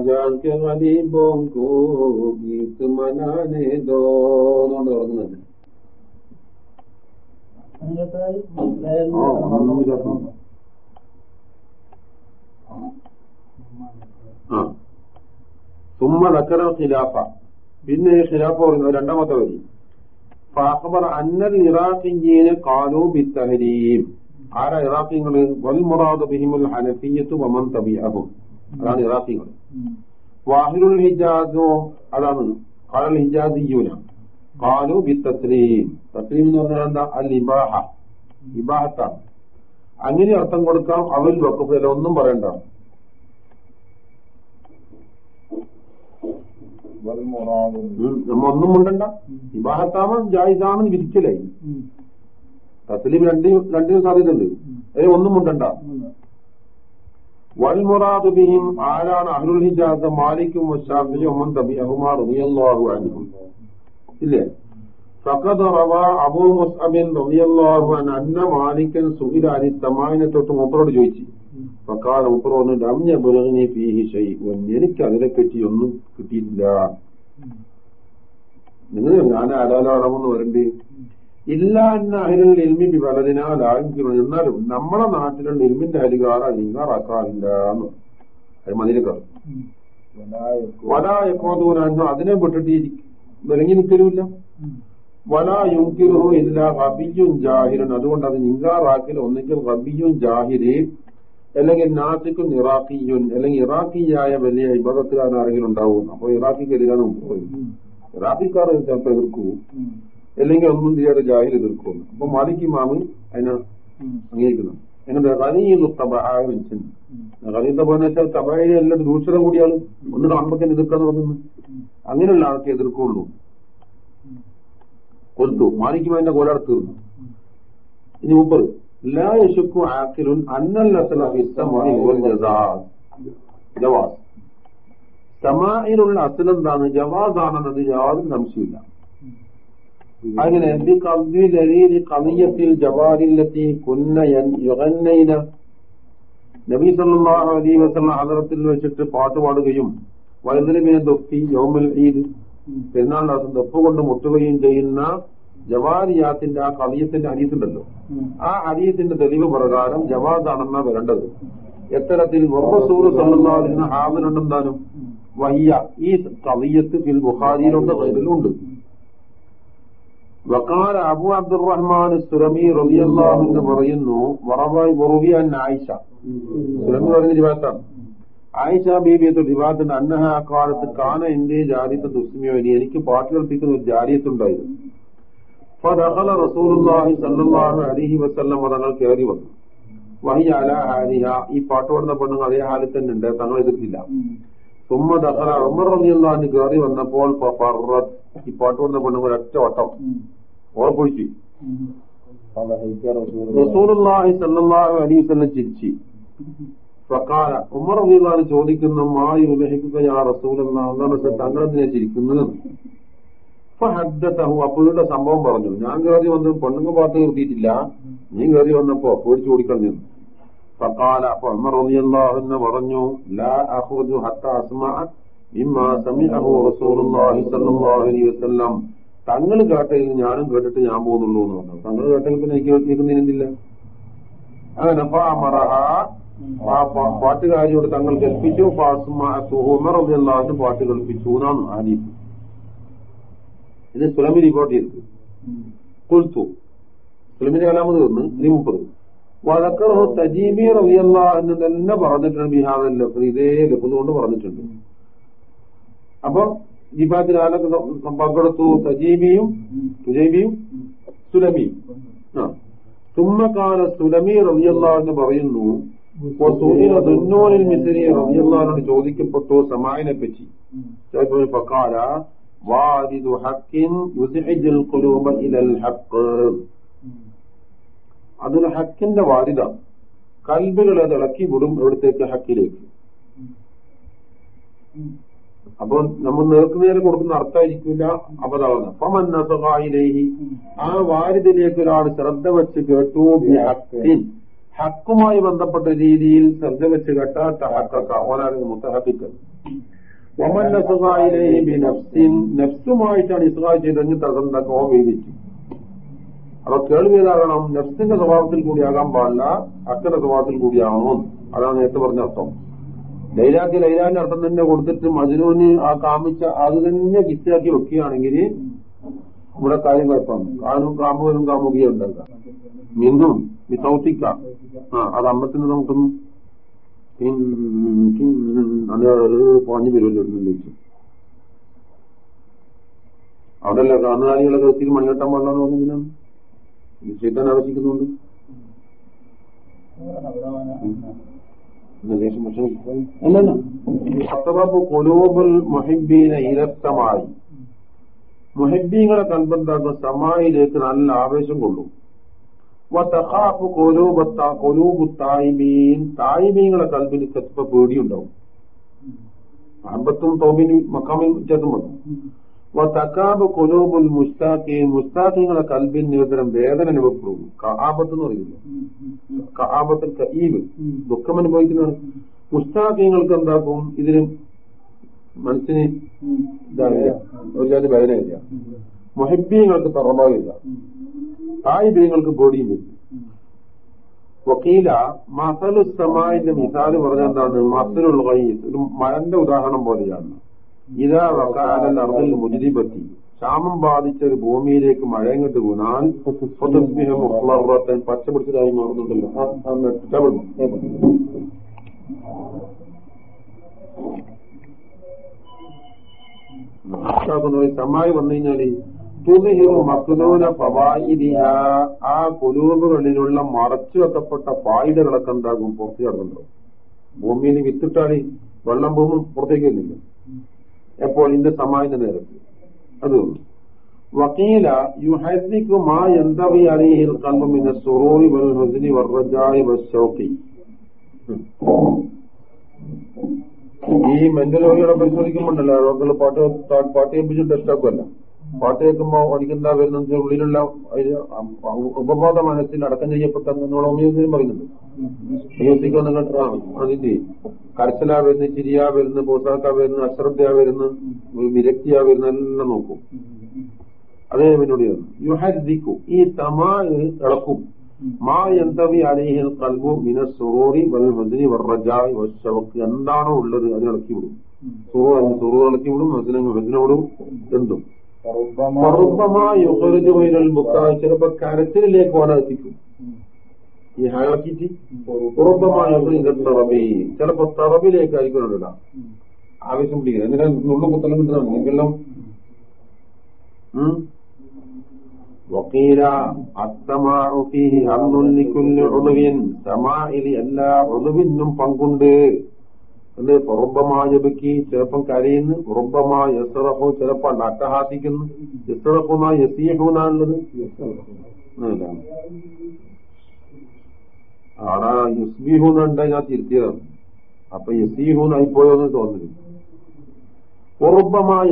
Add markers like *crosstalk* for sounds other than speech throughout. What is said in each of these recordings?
ഖാജാക്ക് ഖലീബോം കോ ഗീത് മനാനെ ദോ എന്നുകൊണ്ട് ആ. സുമ്മ ദക്കര ഖിലാഫ. പിന്നെ ഈ ഖിലാഫ പറയുന്നത് രണ്ടാമത്തെ വരി. ഫാഖബർ അന്നൽ ഇറാഖിയീന് കാലോ ബിത്തഹരീം. ആരാ ഇറാഖിങ്ങൾ വൽ മുറാദ് ബിഹിമുൽ ഹനഫിയത്തു വമൻ തബിഅഹും. അതാണ് ഇറാഖികൾ വാഹിറുൽ ഹിജാസോ അതാണ് കടൽ ഹിജാസിയൂന കാലു ബിത്തസ്ലീം. തസ്ലീം എന്ന് പറഞ്ഞാൽ എന്താ? അൽ ഇബാഹ ഇബാഹത്താണ്. അങ്ങനെ അർത്ഥം കൊടുക്കാം അവൽ വക്കഫ് ഒന്നും പറയണ്ട. ഒന്നും ഉണ്ടണ്ട ഇബാഹത്താമ ജായിസാമെന്ന് വിരിക്കലായി തസ്ലീം രണ്ടിനും രണ്ടിനും സാധ്യതയുണ്ട്. അതിൽ ഒന്നും മുണ്ടണ്ട. വൽമുറാദ് ബിഹിം ആരാണ് അഹ്ലുൽ ഹിജാസ് മാലിക്കും ഷാഫിയും ഒമൻ തബിഅഹുമാ റളിയല്ലാഹു അൻഹും. ഇല്ലേ? ഫഖദ് റവാ അബൂ മുസ്അബിൻ റളിയല്ലാഹു അൻഹു അന്ന മാലിക്കൻ സുഇല അലി സമായിനെ തൊട്ട് മൂപ്പറോട് ചോദിച്ചു. മൂപ്പർ പറഞ്ഞു ലം യബ്ലഗ്നി ഫീഹി ഷൈഉൻ. എനിക്ക് അതിനെപ്പറ്റി ഒന്നും കിട്ടിയിട്ടില്ല. നിങ്ങൾ ഞാൻ ആലാലാടമെന്ന് വരണ്ടേ ഇല്ല എന്ന അഹിലുൽ ഇൽമി വളരിനാലായിരിക്കും എന്നാലും നമ്മളെ നാട്ടിലുള്ള ഇൽമിന്റെ അധികാരം അലിങ്കാറാക്കാറില്ല എന്ന് അത് വല വലാ യക്കോതൂനു അതിനെ വിട്ടിട്ട് വിലങ്ങി നിൽക്കരുമില്ല വല യുങ്കിറുഹു ഇല്ല റബിയും ജാഹിരൻ അതുകൊണ്ട് അത് നിങ്കാറാക്കിൽ ഒന്നിക്കൽ റബിയും ജാഹിര് അല്ലെങ്കിൽ നാസിക്കും ഇറാഖിയുൻ അല്ലെങ്കിൽ ഇറാഖിയായ വലിയ ഇബദത്തുകാരൻ ആരെങ്കിലും ഉണ്ടാവും. അപ്പൊ ഇറാഖിക്ക് എതിരാണ് പോയി ഇറാഖിക്കാർ ചിലപ്പോൾ എതിർക്കൂ. അല്ലെങ്കിൽ ഒന്നും ചെയ്യാതെ ജാഹിൽ എതിർക്കും അപ്പൊ മാലിക് ഇമാമ് അതിനെ അംഗീകരിക്കുന്നു. തബ വെച്ചാൽ കൂടിയാണ് ഒന്ന് കാണുമ്പോൾ എതിർക്കാന്ന് പറഞ്ഞു അങ്ങനെയുള്ള ആൾക്ക് എതിർക്കുള്ളൂ. കൊടുത്തു. മാലിക് ഇമാമിന്റെ കോലാട് തീർന്നു. ഇനി മുമ്പ് ലാ യശുക്കു ആക്കിലുൻ അന്നൽ ജവാസ്. സമാനുള്ള അസൽ എന്താണ്? ജവാസ് ആണെന്നത് യാതൊരു സംശയമില്ല അങ്ങനെ കളിയത്തിൽ ജവാരില്ലത്തി കുന്ന യുഗന്നൈന നബി സല്ലല്ലാഹു അലൈഹി വസല്ലം ഹദറത്തിൽ വെച്ചിട്ട് പാട്ട് പാടുകയും വൈദ്യുതിനെ തൊപ്പി യോമൽ ഈദ് പെരുന്നാൾ ദിവസം ദപ്പ് കൊണ്ട് മുട്ടുകയും ചെയ്യുന്ന ജവാദിയാത്തിന്റെ ആ കളിയത്തിന്റെ അരീത്തുണ്ടല്ലോ ആ അരീത്തിന്റെ തെളിവ് പ്രകാരം ജവാദാണെന്നാ വരേണ്ടത്. എത്തരത്തിൽ സല്ലാഹുലിന് ഹാദിനുണ്ടെന്താനും വയ്യ ഈ കളിയത്ത് ഫിൽ ബുഹാരിയിലുണ്ട് കയ്യിലുണ്ട് വക്കാല അബു അബ്ദുറഹ്മാൻ സുരമി റബിയല്ലാഹു എന്ന് പറയുന്നു ആയിഷ. സുരമി പറഞ്ഞ രിവാത്താണ് ആയിഷ ബീബിയത്ത് രിവാത്തിന്റെ അന്നഹ ആ കാലത്ത് കാന എന്റെ ജാരിയത്ത് ദുസ്മിയോനി എനിക്ക് പാട്ട് കൽപ്പിക്കുന്ന ഒരു ജാരിയത്തുണ്ടായിരുന്നു ഫദഖല റസൂലുള്ളാഹി സല്ലല്ലാഹു അലൈഹി വസല്ലം തങ്ങൾ കയറി വന്നു. വഹി അല ഹാലിഹ. ഈ പാട്ട് പാടുന്ന പെണ്ണുങ്ങൾ അതേ ഹാലിൽ തന്നെ ഉണ്ട്. തങ്ങൾ എതിർത്തില്ല. ദഖല ഉമർ റളിയല്ലാഹു കയറി വന്നപ്പോൾ ഈ പാട്ട് വന്ന പെണ്ണുങ്ങൾ ഒറ്റ വട്ടം. ഓർപ്പൊഴിച്ചു റസൂലുള്ളാഹി സല്ലല്ലാഹു അലൈഹി വസല്ലം ഫഖാല ഉമർ ചോദിക്കുന്നു മായി ഉലഹിക്കുക യാ റസൂലല്ലാഹ് എന്താണ് തങ്ങളെന്തിനെ ചിരിക്കുന്നത്? അപ്പോഴുടെ സംഭവം പറഞ്ഞു. ഞാൻ കയറി വന്ന് പെണ്ണുങ്ങ പാട്ട് നിർത്തിയിട്ടില്ല. നീ കയറി വന്നപ്പോ പേടിച്ചു ഓടിക്കളഞ്ഞു. ഫക്കാല الله ഉമർ റളിയല്ലാഹു لا പറഞ്ഞു حتى اسمع مما سمعه رسول الله صلى الله عليه وسلم. തങ്ങൾ കേട്ടതിൽ ഞാനും കേട്ടിട്ട് ഞാൻ പോകുന്നുള്ളൂ എന്ന് പറഞ്ഞു. തങ്ങൾ കേട്ടതിൽ പിന്നെ എനിക്ക് കേൾക്കുന്നതിനെന്തില്ല അങ്ങനെ പാട്ടുകാരിയോട് തങ്ങൾ കൽപ്പിച്ചു ഉമർ പാട്ട് കൽപ്പിച്ചു എന്നാണ് ആദ്യം ഇത് സുലമി റിപ്പോർട്ട് ചെയ്തത് കൊടുത്തു സുലമിന്റെ കലാമത് വന്ന് ഇനി മുപ്പത്. വഴക്കറോ തജീബി റവിയല്ല എന്ന് തന്നെ പറഞ്ഞിട്ടുണ്ട് ബിഹാദൽ ലഫ്രി ഇതേ ലഫ്ദ് കൊണ്ട് പറഞ്ഞിട്ടുണ്ട്. അപ്പൊ ജിബാത്തിൽ ആലൊക്കെ പങ്കെടുത്തു തജീബിയും തുജൈബിയും സുലമിയും. ആ. തുമ്മക്കാല സുലമി റവിയല്ല എന്ന് പറയുന്നു മിസ്രി ചോദിക്കപ്പെട്ടു സമായിനെ പറ്റി. ഫക്കാല വാദിദു ഹക്കിൻ യുസിഹിജുൽ ഖുലൂബ ഇലൽ ഹഖ്. അതൊരു ഹക്കിന്റെ വാരിത. കൽബുകളെ ഇളക്കി വിടും എവിടത്തേക്ക് ഹക്കിലേക്ക്. അപ്പൊ നമ്മൾ നേർക്കുനേരെ കൊടുക്കുന്ന അർത്ഥമായിരിക്കില്ല അപതാവുന്ന ഫമന്നസഹായിലേഹി ആ വാരിതിലേക്ക് ഒരാൾ ശ്രദ്ധ വെച്ച് കേട്ടു ഹക്കുമായി ബന്ധപ്പെട്ട രീതിയിൽ ശ്രദ്ധ വെച്ച് കേട്ടാൽ തഹക്കക്ക ഓനാണ് മുത്തഹക്കിക്കൽ ഒമൻ ബി നഫ്സുമായിട്ടാണ് ഇസ്ഹാ ചെയ്തെങ്കിൽ തകർന്ന വേദിച്ചു. അപ്പൊ കേൾവി ഏതാകണം? നഫ്സിന്റെ സ്വഭാവത്തിൽ കൂടിയാകാൻ പാടില്ല അക്കര സ്വഭാവത്തിൽ കൂടിയാകണമെന്ന് അതാണ് നേരത്തെ പറഞ്ഞ അർത്ഥം. ലൈലാക്ക് ലൈലാന്റെ അർത്ഥം തന്നെ കൊടുത്തിട്ട് മജുനൂന് ആ കാമിച്ച അത് തന്നെ കിറ്റാക്കി വെക്കുകയാണെങ്കിൽ ഇവിടെ കാര്യം കുഴപ്പമാണ്. കാനും കാമുകനും കാമുകിയും ഉണ്ടാക്കുക മിന്നും വിസൗത്തിക്ക ആ അത് അമ്പത്തിന് നമുക്കൊന്ന് പറഞ്ഞു വരുമല്ലോ അവിടെയല്ല കന്നുകാലികളൊക്കെ ഒത്തിരി മണികെട്ടാൻ പാടില്ലെന്ന് പറഞ്ഞതിനാണ് ചെയ്താൻ ആവശ്യിക്കുന്നുണ്ട് ഇരത്തമായി. മുഹബീങ്ങളെ കൽബന്താക്കുന്ന സമായിലേക്ക് നല്ല ആവേശം കൊള്ളും. വത്തഹാഫ് കൊലൂബത്ത കൊലൂബു തായ്മീൻ. തായ്മീങ്ങളെ കൽബിന് ചെറുപ്പ പേടിയുണ്ടാവും. അമ്പത്തും തോമിനും മക്കാമിനും ചേർത്തും വന്നു തക്കാബ് കൊലൂബുൽ മുസ്താഖി മുസ്താഖിങ്ങളെ കൽബിൻ നിരന്തരം വേദന അനുഭവപ്പെടുന്നു. കഹാബത്ത് എന്ന് പറയുന്നു. കഹാബത്തിൽ കീവ് ദുഃഖം അനുഭവിക്കുന്നതാണ്. മുസ്താഖിങ്ങൾക്ക് എന്താക്കും? ഇതിന് മനസ്സിന് ഇതാവില്ല. ഒരു ജാതി വേദനയില്ല. മൊഹബീങ്ങൾക്ക് തറമാവില്ല തായ്ബീങ്ങൾക്ക് ബോഡിയും വരും വക്കീല മസലു സമായിന്റെ മിസാൽ പറഞ്ഞ എന്താണ്? മസലുൽ ഒരു മഴന്റെ ഉദാഹരണം പോലെയാണ്. ഇതാ വക്കാലൽ അർദിൽ മുജിരിബത്തി. ക്ഷാമം ബാധിച്ച ഒരു ഭൂമിയിലേക്ക് മഴയങ്ങട്ട് വീണാൽ പച്ച പിടിച്ചതായി മാറുന്നുണ്ടല്ലോ സമായി വന്നു കഴിഞ്ഞാൽ തുതിഹിറു മക്നൂന ആ കുലൂബുകളിലുള്ള മറച്ചു വെക്കപ്പെട്ട ഫായിദകളൊക്കെ എന്താകും? പുറത്തു കിടന്നുണ്ടാവും ഭൂമിയിൽ വിത്തിട്ടാണ് വെള്ളം പോകും പുറത്തേക്ക് വരുന്നില്ല. എപ്പോൾ? ഇതിന്റെ സമാന നേരത്ത് അത് വക്കീല യുഹസിക്കു മാ എന്തവി അറിയിൽ കണ്ടും സുറൂറി വൽ ഹുസ്നി വർറജായി വശോക്കി ഈ മെന്റൽ രോഗികളെ പരിശോധിക്കുമ്പോണ്ടല്ലോ രോഗികൾ പാട്ട് പാട്ട് കേൾപ്പിച്ച് ടെസ്റ്റ് പാട്ട് കേൾക്കുമ്പോ എനിക്കെന്താ വരുന്നത് ഉള്ളിലുള്ള ഉപബോധ മനസ്സിൽ അടക്കം ചെയ്യപ്പെട്ട നിങ്ങൾ ഹോമിയോസിനും പറയുന്നുണ്ട്. നിങ്ങൾ അതിന്റെ കരച്ചിലാ വരുന്നു ചിരിയാ വരുന്നു പോസാക്കാ വരുന്നു അശ്രദ്ധയാ വരുന്നു വിരക്തിയാ വരുന്നു എല്ലാം നോക്കും. അതേ എന്നോട് യുഹരിക്കു ഈ സമാ ഇളക്കും. മാ എന്തവി അലേഹിൽ കൽബു മിന സുറോറി വൽ വർറജായി വശവക്ക് എന്താണോ ഉള്ളത് അതിനിളക്കി വിടും. സുറു സുറോ ഇളക്കി വിടും മദിന വിടും എന്തും. ചിലപ്പോ കരച്ചിലേക്ക് ഓടാത്തിക്കും ഈ ഉറപ്പമായ തറബി. ചിലപ്പോ തറബിലേക്കായിരിക്കും ഇടാം. ആവശ്യം പിടിക്കുന്നത് എന്തിനാ നുള്ളു കുത്തലും കിട്ടുന്നതാണ്? നിങ്ങൾക്കെല്ലാം എല്ലാ ഒളുവിനും പങ്കുണ്ട്. അത് ബക്കി ചിലപ്പം കരയുന്നു പുറബമായ യസ്റഹു ചിലപ്പോ അട്ടഹാസിക്കുന്നു. യസ്റഹുന യസീഹുന്നാണുള്ളത് ആടാ യുസ്ബിഹുന്നുണ്ട ഞാൻ തിരുത്തിയതാണ് അപ്പൊ യസീഹുനായിപ്പോയോന്ന് തോന്നുന്നു. ഉറുബമായ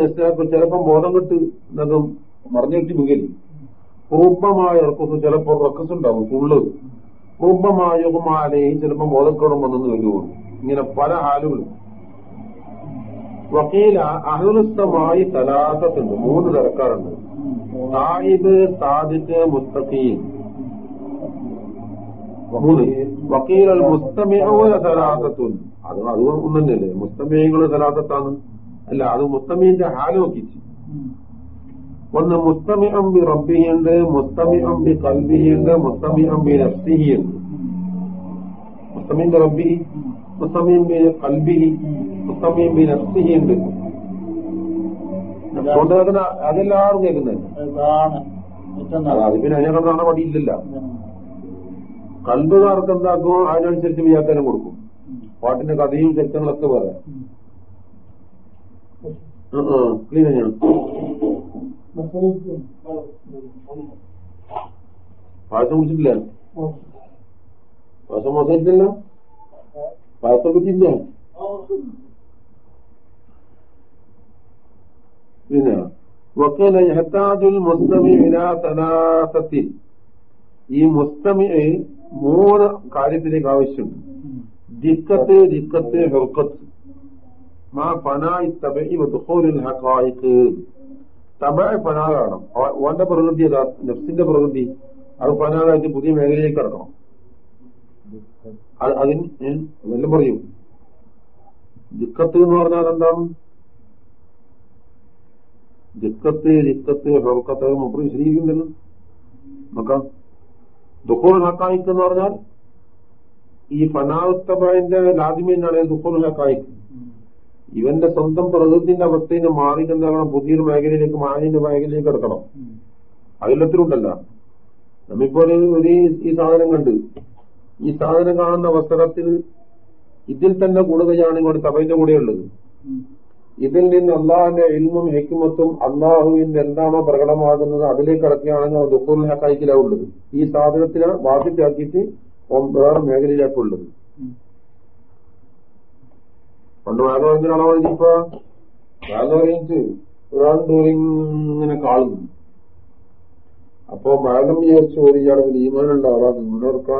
ചിലപ്പം ബോധം കിട്ട് എന്നതും മറിഞ്ഞിട്ട് മുകലി ഉറുബമായ ഇറക്കത്ത് ചിലപ്പോൾ റക്കസ് ഉണ്ടാവും തുള്ള് ഉറുബമായ മാലയും ചിലപ്പോൾ ബോധക്കോടം വന്നെന്ന് വരുമോ ഇങ്ങനെ പല ഹാലുകളും. വക്കീല അഹുലസ്ഥമായി തലാസത്തുണ്ട്. മൂന്ന് തരക്കാറുണ്ട് സാഹിബ് സാദിഖ് മുസ്തഖീം വക്കീൽ മുസ്തമിഅ തലാസത്തുൻ. അത് അത് ഒന്നല്ലേ മുസ്തമീങ്ങൾ തലാസത്താണ്. അല്ല അത് മുസ്തമീന്റെ ഹാൽ നോക്കിച്ച്. ഒന്ന് മുസ്തമി അമ്പി റബ്ബിയുണ്ട് മുസ്തമി അമ്പി കൽബിയുണ്ട് മുസ്തമി അമ്പി നഫ്സിഹിയുണ്ട്. മുസ്തമീന്റെ റബ്ബി കൽബിഹി ഉണ്ട്. അതുകൊണ്ട് അതെല്ലാവരും കേൾക്കുന്നത് അത് പിന്നെ അതിനെ കാണാൻ പടിയില്ലല്ല കൽബുകാർക്ക് എന്താക്കോ അതിനനുസരിച്ച് വ്യാഖ്യാനം കൊടുക്കും. പാട്ടിന്റെ കഥയും ചരിത്രങ്ങളൊക്കെ പറയാം ക്ലീൻ ഞാൻ പായസം കുടിച്ചിട്ടില്ല? പായസം മോശമില്ല കുടിച്ചില്ല പിന്നെ വക്കീല മുസ്തമി തലാസത്തിൽ ഈ മുസ്തമി മൂന്ന് കാര്യത്തിലേക്ക് ആവശ്യമുണ്ട്. ദിക്കത്ത് ദിക്കത്ത് ഹെർക്കത്ത്. മാ പനായി തബ ഈ വദുഖൂലുൽ ഹക്കായിക്ക് തബ പനാകാണം ഓന്റെ പ്രകൃതി നെഫ്സിന്റെ പ്രകൃതി. അത് പനാകായിട്ട് പുതിയ മേഖലയിലേക്ക് കടക്കണം. അതിന് വല്ലതും പറയും. ദിക്കത്ത് എന്ന് പറഞ്ഞാൽ എന്താണ്? ദിക്കത്ത് ദുഃഖത്ത് ഹോക്കത്ത് മുപ്പത് വിശദീകരിക്കുന്നില്ല. നോക്കാം. ദുഃഖുൽ ഹക്കായിക്ക് എന്ന് പറഞ്ഞാൽ ഈ ഫനാത്തബന്റെ ലാദിമെന്നാണ് ദുഃഖുൽ ഹക്കായിക്ക്. ഇവന്റെ സ്വന്തം പ്രകൃതിന്റെ അവസ്ഥയിൽ മാറി എന്താകണം പുതിയൊരു മേഖലയിലേക്ക് മാലിന്യ മേഖലയിലേക്ക് കിടക്കണം അതിലത്തിലുണ്ടല്ല നമ്മിപ്പോ ഒരു ഈ സാധനം കണ്ട്. ഈ സാധനം കാണുന്ന അവസരത്തിൽ ഇതിൽ തന്നെ കൂടുകയാണ് ഇങ്ങോട്ട് തബൈന്റെ കൂടെയുള്ളത്. ഇതിൽ നിന്ന് അള്ളാഹിന്റെ ഇൽമും ഹെക്കുമത്തും അള്ളാഹുവിന്റെ എന്താണോ പ്രകടമാകുന്നത് അതിലേക്ക് ഇറക്കുകയാണെങ്കിൽ ദുഃഖുൽ ഹക്കായിക്കിലാവുള്ളത് ഈ സാധനത്തിന് ബാധിച്ചാക്കിയിട്ട് വേറെ മേഖലയിലേക്കുള്ളത് പണ്ട് വേദ പറഞ്ഞ ഇപ്പൊ പറഞ്ഞിട്ട് ഒരാളുടെ ഇങ്ങനെ കാണുന്നു. അപ്പൊ വേദം വിചാരിച്ചു ഒരു ഇയാളെ ഈമാനുള്ള ആളാ നിങ്ങളൊക്കെ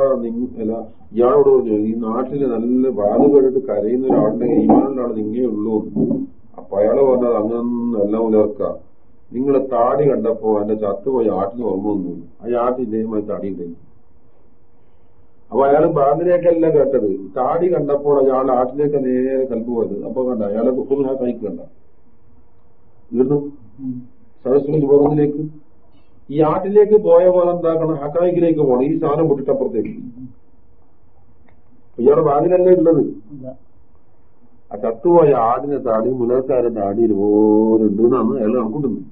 അല്ല ഇയാളോട് പറഞ്ഞു ഈ നാട്ടിൽ നല്ല വാത് കേട്ടിട്ട് കരയുന്ന ഒരാളുണ്ടെങ്കിൽ ഈമാനുള്ള ആൾ നിങ്ങേ ഉള്ളൂ അപ്പൊ അയാൾ പറഞ്ഞത് അങ്ങനല്ല ഉലർക്ക നിങ്ങളെ താടി കണ്ടപ്പോ എന്റെ ചത്തുപോയി ആട്ടിന് ഓർമ്മ വന്നു. ആ ആട്ടി ഇദ്ദേഹമായി താടി ഉണ്ടായി അപ്പൊ അയാൾ ബാങ്കിലേക്കല്ല കേട്ടത്. താടി കണ്ടപ്പോൾ അയാൾ ആട്ടിലേക്ക് നേരെ കൽപ്പ് പോയത്. അപ്പൊ കണ്ട അയാളെ കുക്കുൽ കഴിക്കണ്ട കണ്ട. ഇവിടുന്ന് സരസ്വതി പോകുന്നതിലേക്ക് ഈ ആട്ടിലേക്ക് പോയ പോലെ എന്താക്കണം ഹക്കായിക്കിലേക്ക് പോകണം ഈ സാധനം പൊട്ടിട്ടപ്പുറത്തേക്ക് ഇയാളെ ബാങ്കിലല്ലേ ഉള്ളത് ആ ചത്തുപോയ ആടിനെ താടി മുലർക്കാരൻ താടി ഇതുപോലെ ഉണ്ട് എന്നാണ് അയാൾ കണക്കൂട്ടുന്നത്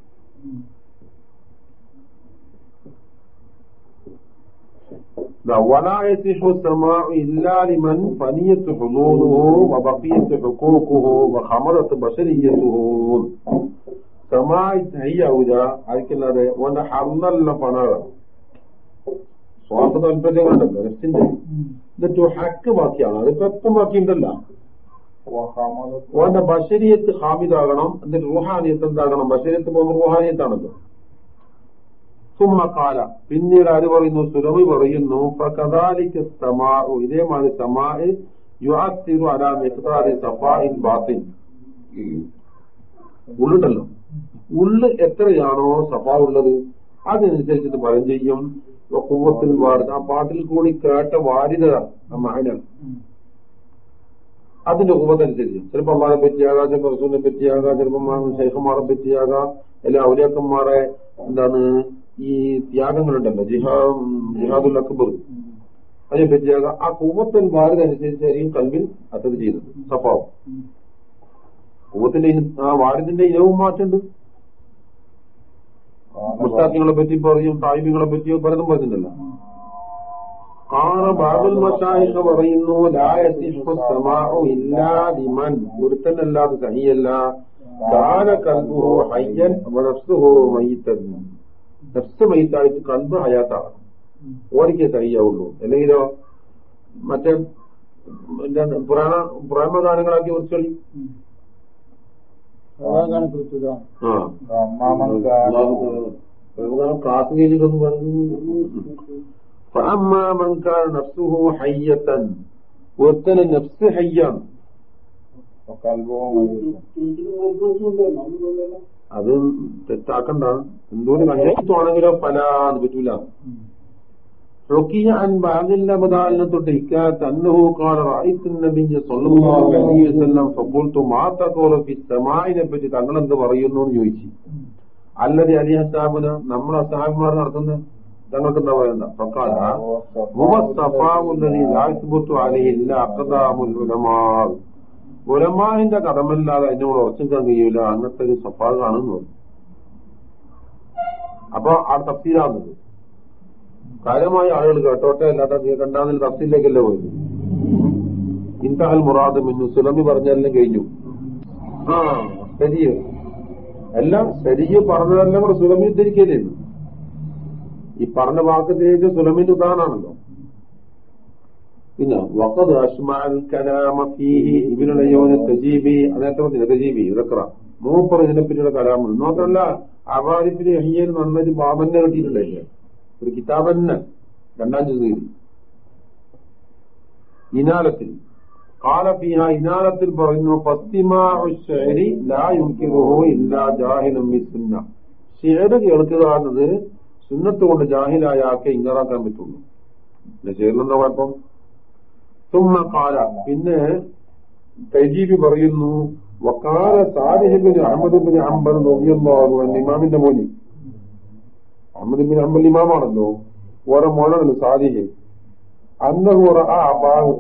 ولا يصح السماع إلا لمن فنيت حضوره وبقيت حقوقه وخمرت بشريته സമായി സഹിയാവൂല അതിക്കല്ലാതെ ഓന്റെ ഹർന്നല്ല പണാണ് സ്വാർത്ഥ താല്പര്യം കണ്ടല്ലോ? റെസ്റ്റിന്റെ എന്നിട്ട് ഹക്ക് ബാക്കിയാണ്. അതിപ്പോ എപ്പം ബാക്കിയുണ്ടല്ല? ഓന്റെ ബഷരിയത്ത് ഹാമിദാകണം എന്നിട്ട് റുഹാനിയത്ത് എന്താകണം? ബഷരിയത്ത് പോകുമ്പോൾ റുഹാനിയത്താണല്ലോ. സുമ്മക്കാല പിന്നീട് ആര് പറയുന്നു? സുരമി പറയുന്നു സമാ ഇതേമാതിരി സമാ യുആത്തിറു അലാ മിഖ്താരി ബാത്തിൻ. ഉള്ളുണ്ടല്ലോ ഉള്ള് എത്രയാണോ സഫ ഉള്ളത് അതിനനുസരിച്ചിട്ട് ഫലം ചെയ്യും. കുവത്തിൽ വാർത്ത ആ പാട്ടിൽ കൂടി കേട്ട വാരിത മഹന അതിന്റെ കുവത്തനുസരിച്ച് ചിലപ്പോ മാറെ പറ്റിയാകാം ചിലപ്പോ റസൂലിനെ പറ്റിയാകാം ചിലപ്പോ ശൈഖന്മാരെ പറ്റിയാകാം അല്ലെ ഔലിയാക്കന്മാരെ എന്താണ് ഈ ത്യാഗങ്ങളുണ്ടല്ലോ ജിഹാ ജിഹാദുൽ അക്ബർ. അതിനെ പറ്റിയാകാം ആ കൂവത്തൻ വാരിത അനുസരിച്ചായിരിക്കും കൽവിൽ അത്തത് ചെയ്തത് സഫാവും. കൂവത്തിന്റെ ആ വാരിതിന്റെ ഇനവും മാറ്റുണ്ട് മുസ്താഖിങ്ങളെ പറ്റി പറയും തായ്മികളെ പറ്റിയോ പലതും പറഞ്ഞിട്ടുണ്ടല്ലോ കാറ ബാബുൽ മഷായിഖ് പറയുന്നു ഒരുത്തനല്ലാതെ സഹിയല്ല. കാല കൽബുഹോ ഹയ്യൻ നഫ്സ് മയ്യത്തായിട്ട് കൽബ് ഹയാത്താണ് ഓരിക്കേ സഹിയാവുള്ളൂ. അല്ലെങ്കിലോ മറ്റേ പുരാണ പുരാണഗാനങ്ങളാക്കി കുറിച്ചോളി ക്ലാസ് കഴിഞ്ഞിട്ടൊന്നും പറഞ്ഞു. ഹയ്യത്തൻ. ഒരുത്തന് നഫ്സ് ഹയ്യാണ്. അത് തെറ്റാക്കണ്ട. എന്തുകൊണ്ട് കഞ്ഞിട്ടാണെങ്കിലോ പല അത് പറ്റൂല. അന്നഹു കാല റായിത്തുൻ നബിയ സല്ലല്ലാഹു അലൈഹി വസല്ലം ഫഖുൽതു മാ തഖൂലു ഫി സമാഇനെ പറ്റി തങ്ങൾ എന്ത് പറയുന്നു എന്ന് ചോദിച്ചു. അല്ലതി അലി ഹസാബിന് നമ്മുടെ അസാബിമാർ നടത്തുന്ന തങ്ങൾക്ക് എന്താ പറയുന്ന ഫക്കാല മുവസ്തഫാവുല്ലതി ലാസ്ബുത്തു അലൈഹി ഇല്ല അഖദാമുൽ ഉലമാ. ഉലമാഹിന്റെ കടമല്ലാതെ അതിനോട് ഉറച്ചിക്കാൻ കഴിയൂല. അങ്ങനത്തെ ഒരു സഫാ കാണുന്നു അപ്പൊ ആ തഫ്സീലാവുന്നത് കാര്യമായ ആളുകൾ കേട്ടോട്ടെ അല്ലാതെ കണ്ടാതിൽ തഫ്സിലേക്കല്ലേ പോയി ഇൻതഹൽ മുറാദ് മിന്നു സുലമി പറഞ്ഞതെല്ലാം കഴിഞ്ഞു. ആ. ശരിയോ എല്ലാം ശരിയോ പറഞ്ഞതെല്ലാം കൂടെ സുലമി ഉദ്ധരിക്കലേ ഈ പറഞ്ഞ വാക്കത്തേക്ക് സുലമിന്റെ ഉദാഹരണമാണല്ലോ. പിന്നെ വക്കത് അഷ്മാൽ കലാമ ഫീഹി ഇബിനുലയോന് തജീബി അതേത്ര തജീബി ഇതൊക്കെ മൂപ്പർ ഇതിനെപ്പറ്റിയുള്ള കലാമുണ്ട്. മാത്രമല്ല അവാരിപ്പിന് അഹിയൽ നന്നൊരു ബാബന്നെ കിട്ടിയിട്ടുണ്ടല്ലേ? ഒരു കിതാബ് തന്നെ രണ്ടാം ജുസീൽ ഇനാലത്തിൽ. കാലഫിഹ ഇനാലത്തിൽ പറയുന്നു ഫസ്തിമാരി ലായുക്കിറുഹോ ഇല്ല ജാഹിലും സുന്ന. ഷെയറ് കേൾക്കുക എന്നത് സുന്നത്ത് കൊണ്ട് ജാഹിലായ ആക്കെ ഇങ്ങറാക്കാൻ പറ്റുള്ളൂ. പിന്നെ ഷെയറിലെന്താ കുഴപ്പം? തുമ്മ കാല. പിന്നെ തൈജീബി പറയുന്നു വക്കാല സാലിഹിബിന് അഹമ്മദ് ബിൻ അമ്പൽ നോക്കിയല്ലോ ഇമാമിന്റെ മോനി. അഹമ്മദ് ബിൻ അമ്പൽ ഓരോ മോനാണല്ലോ സാലിഹ് അന്നഹൂറ ആ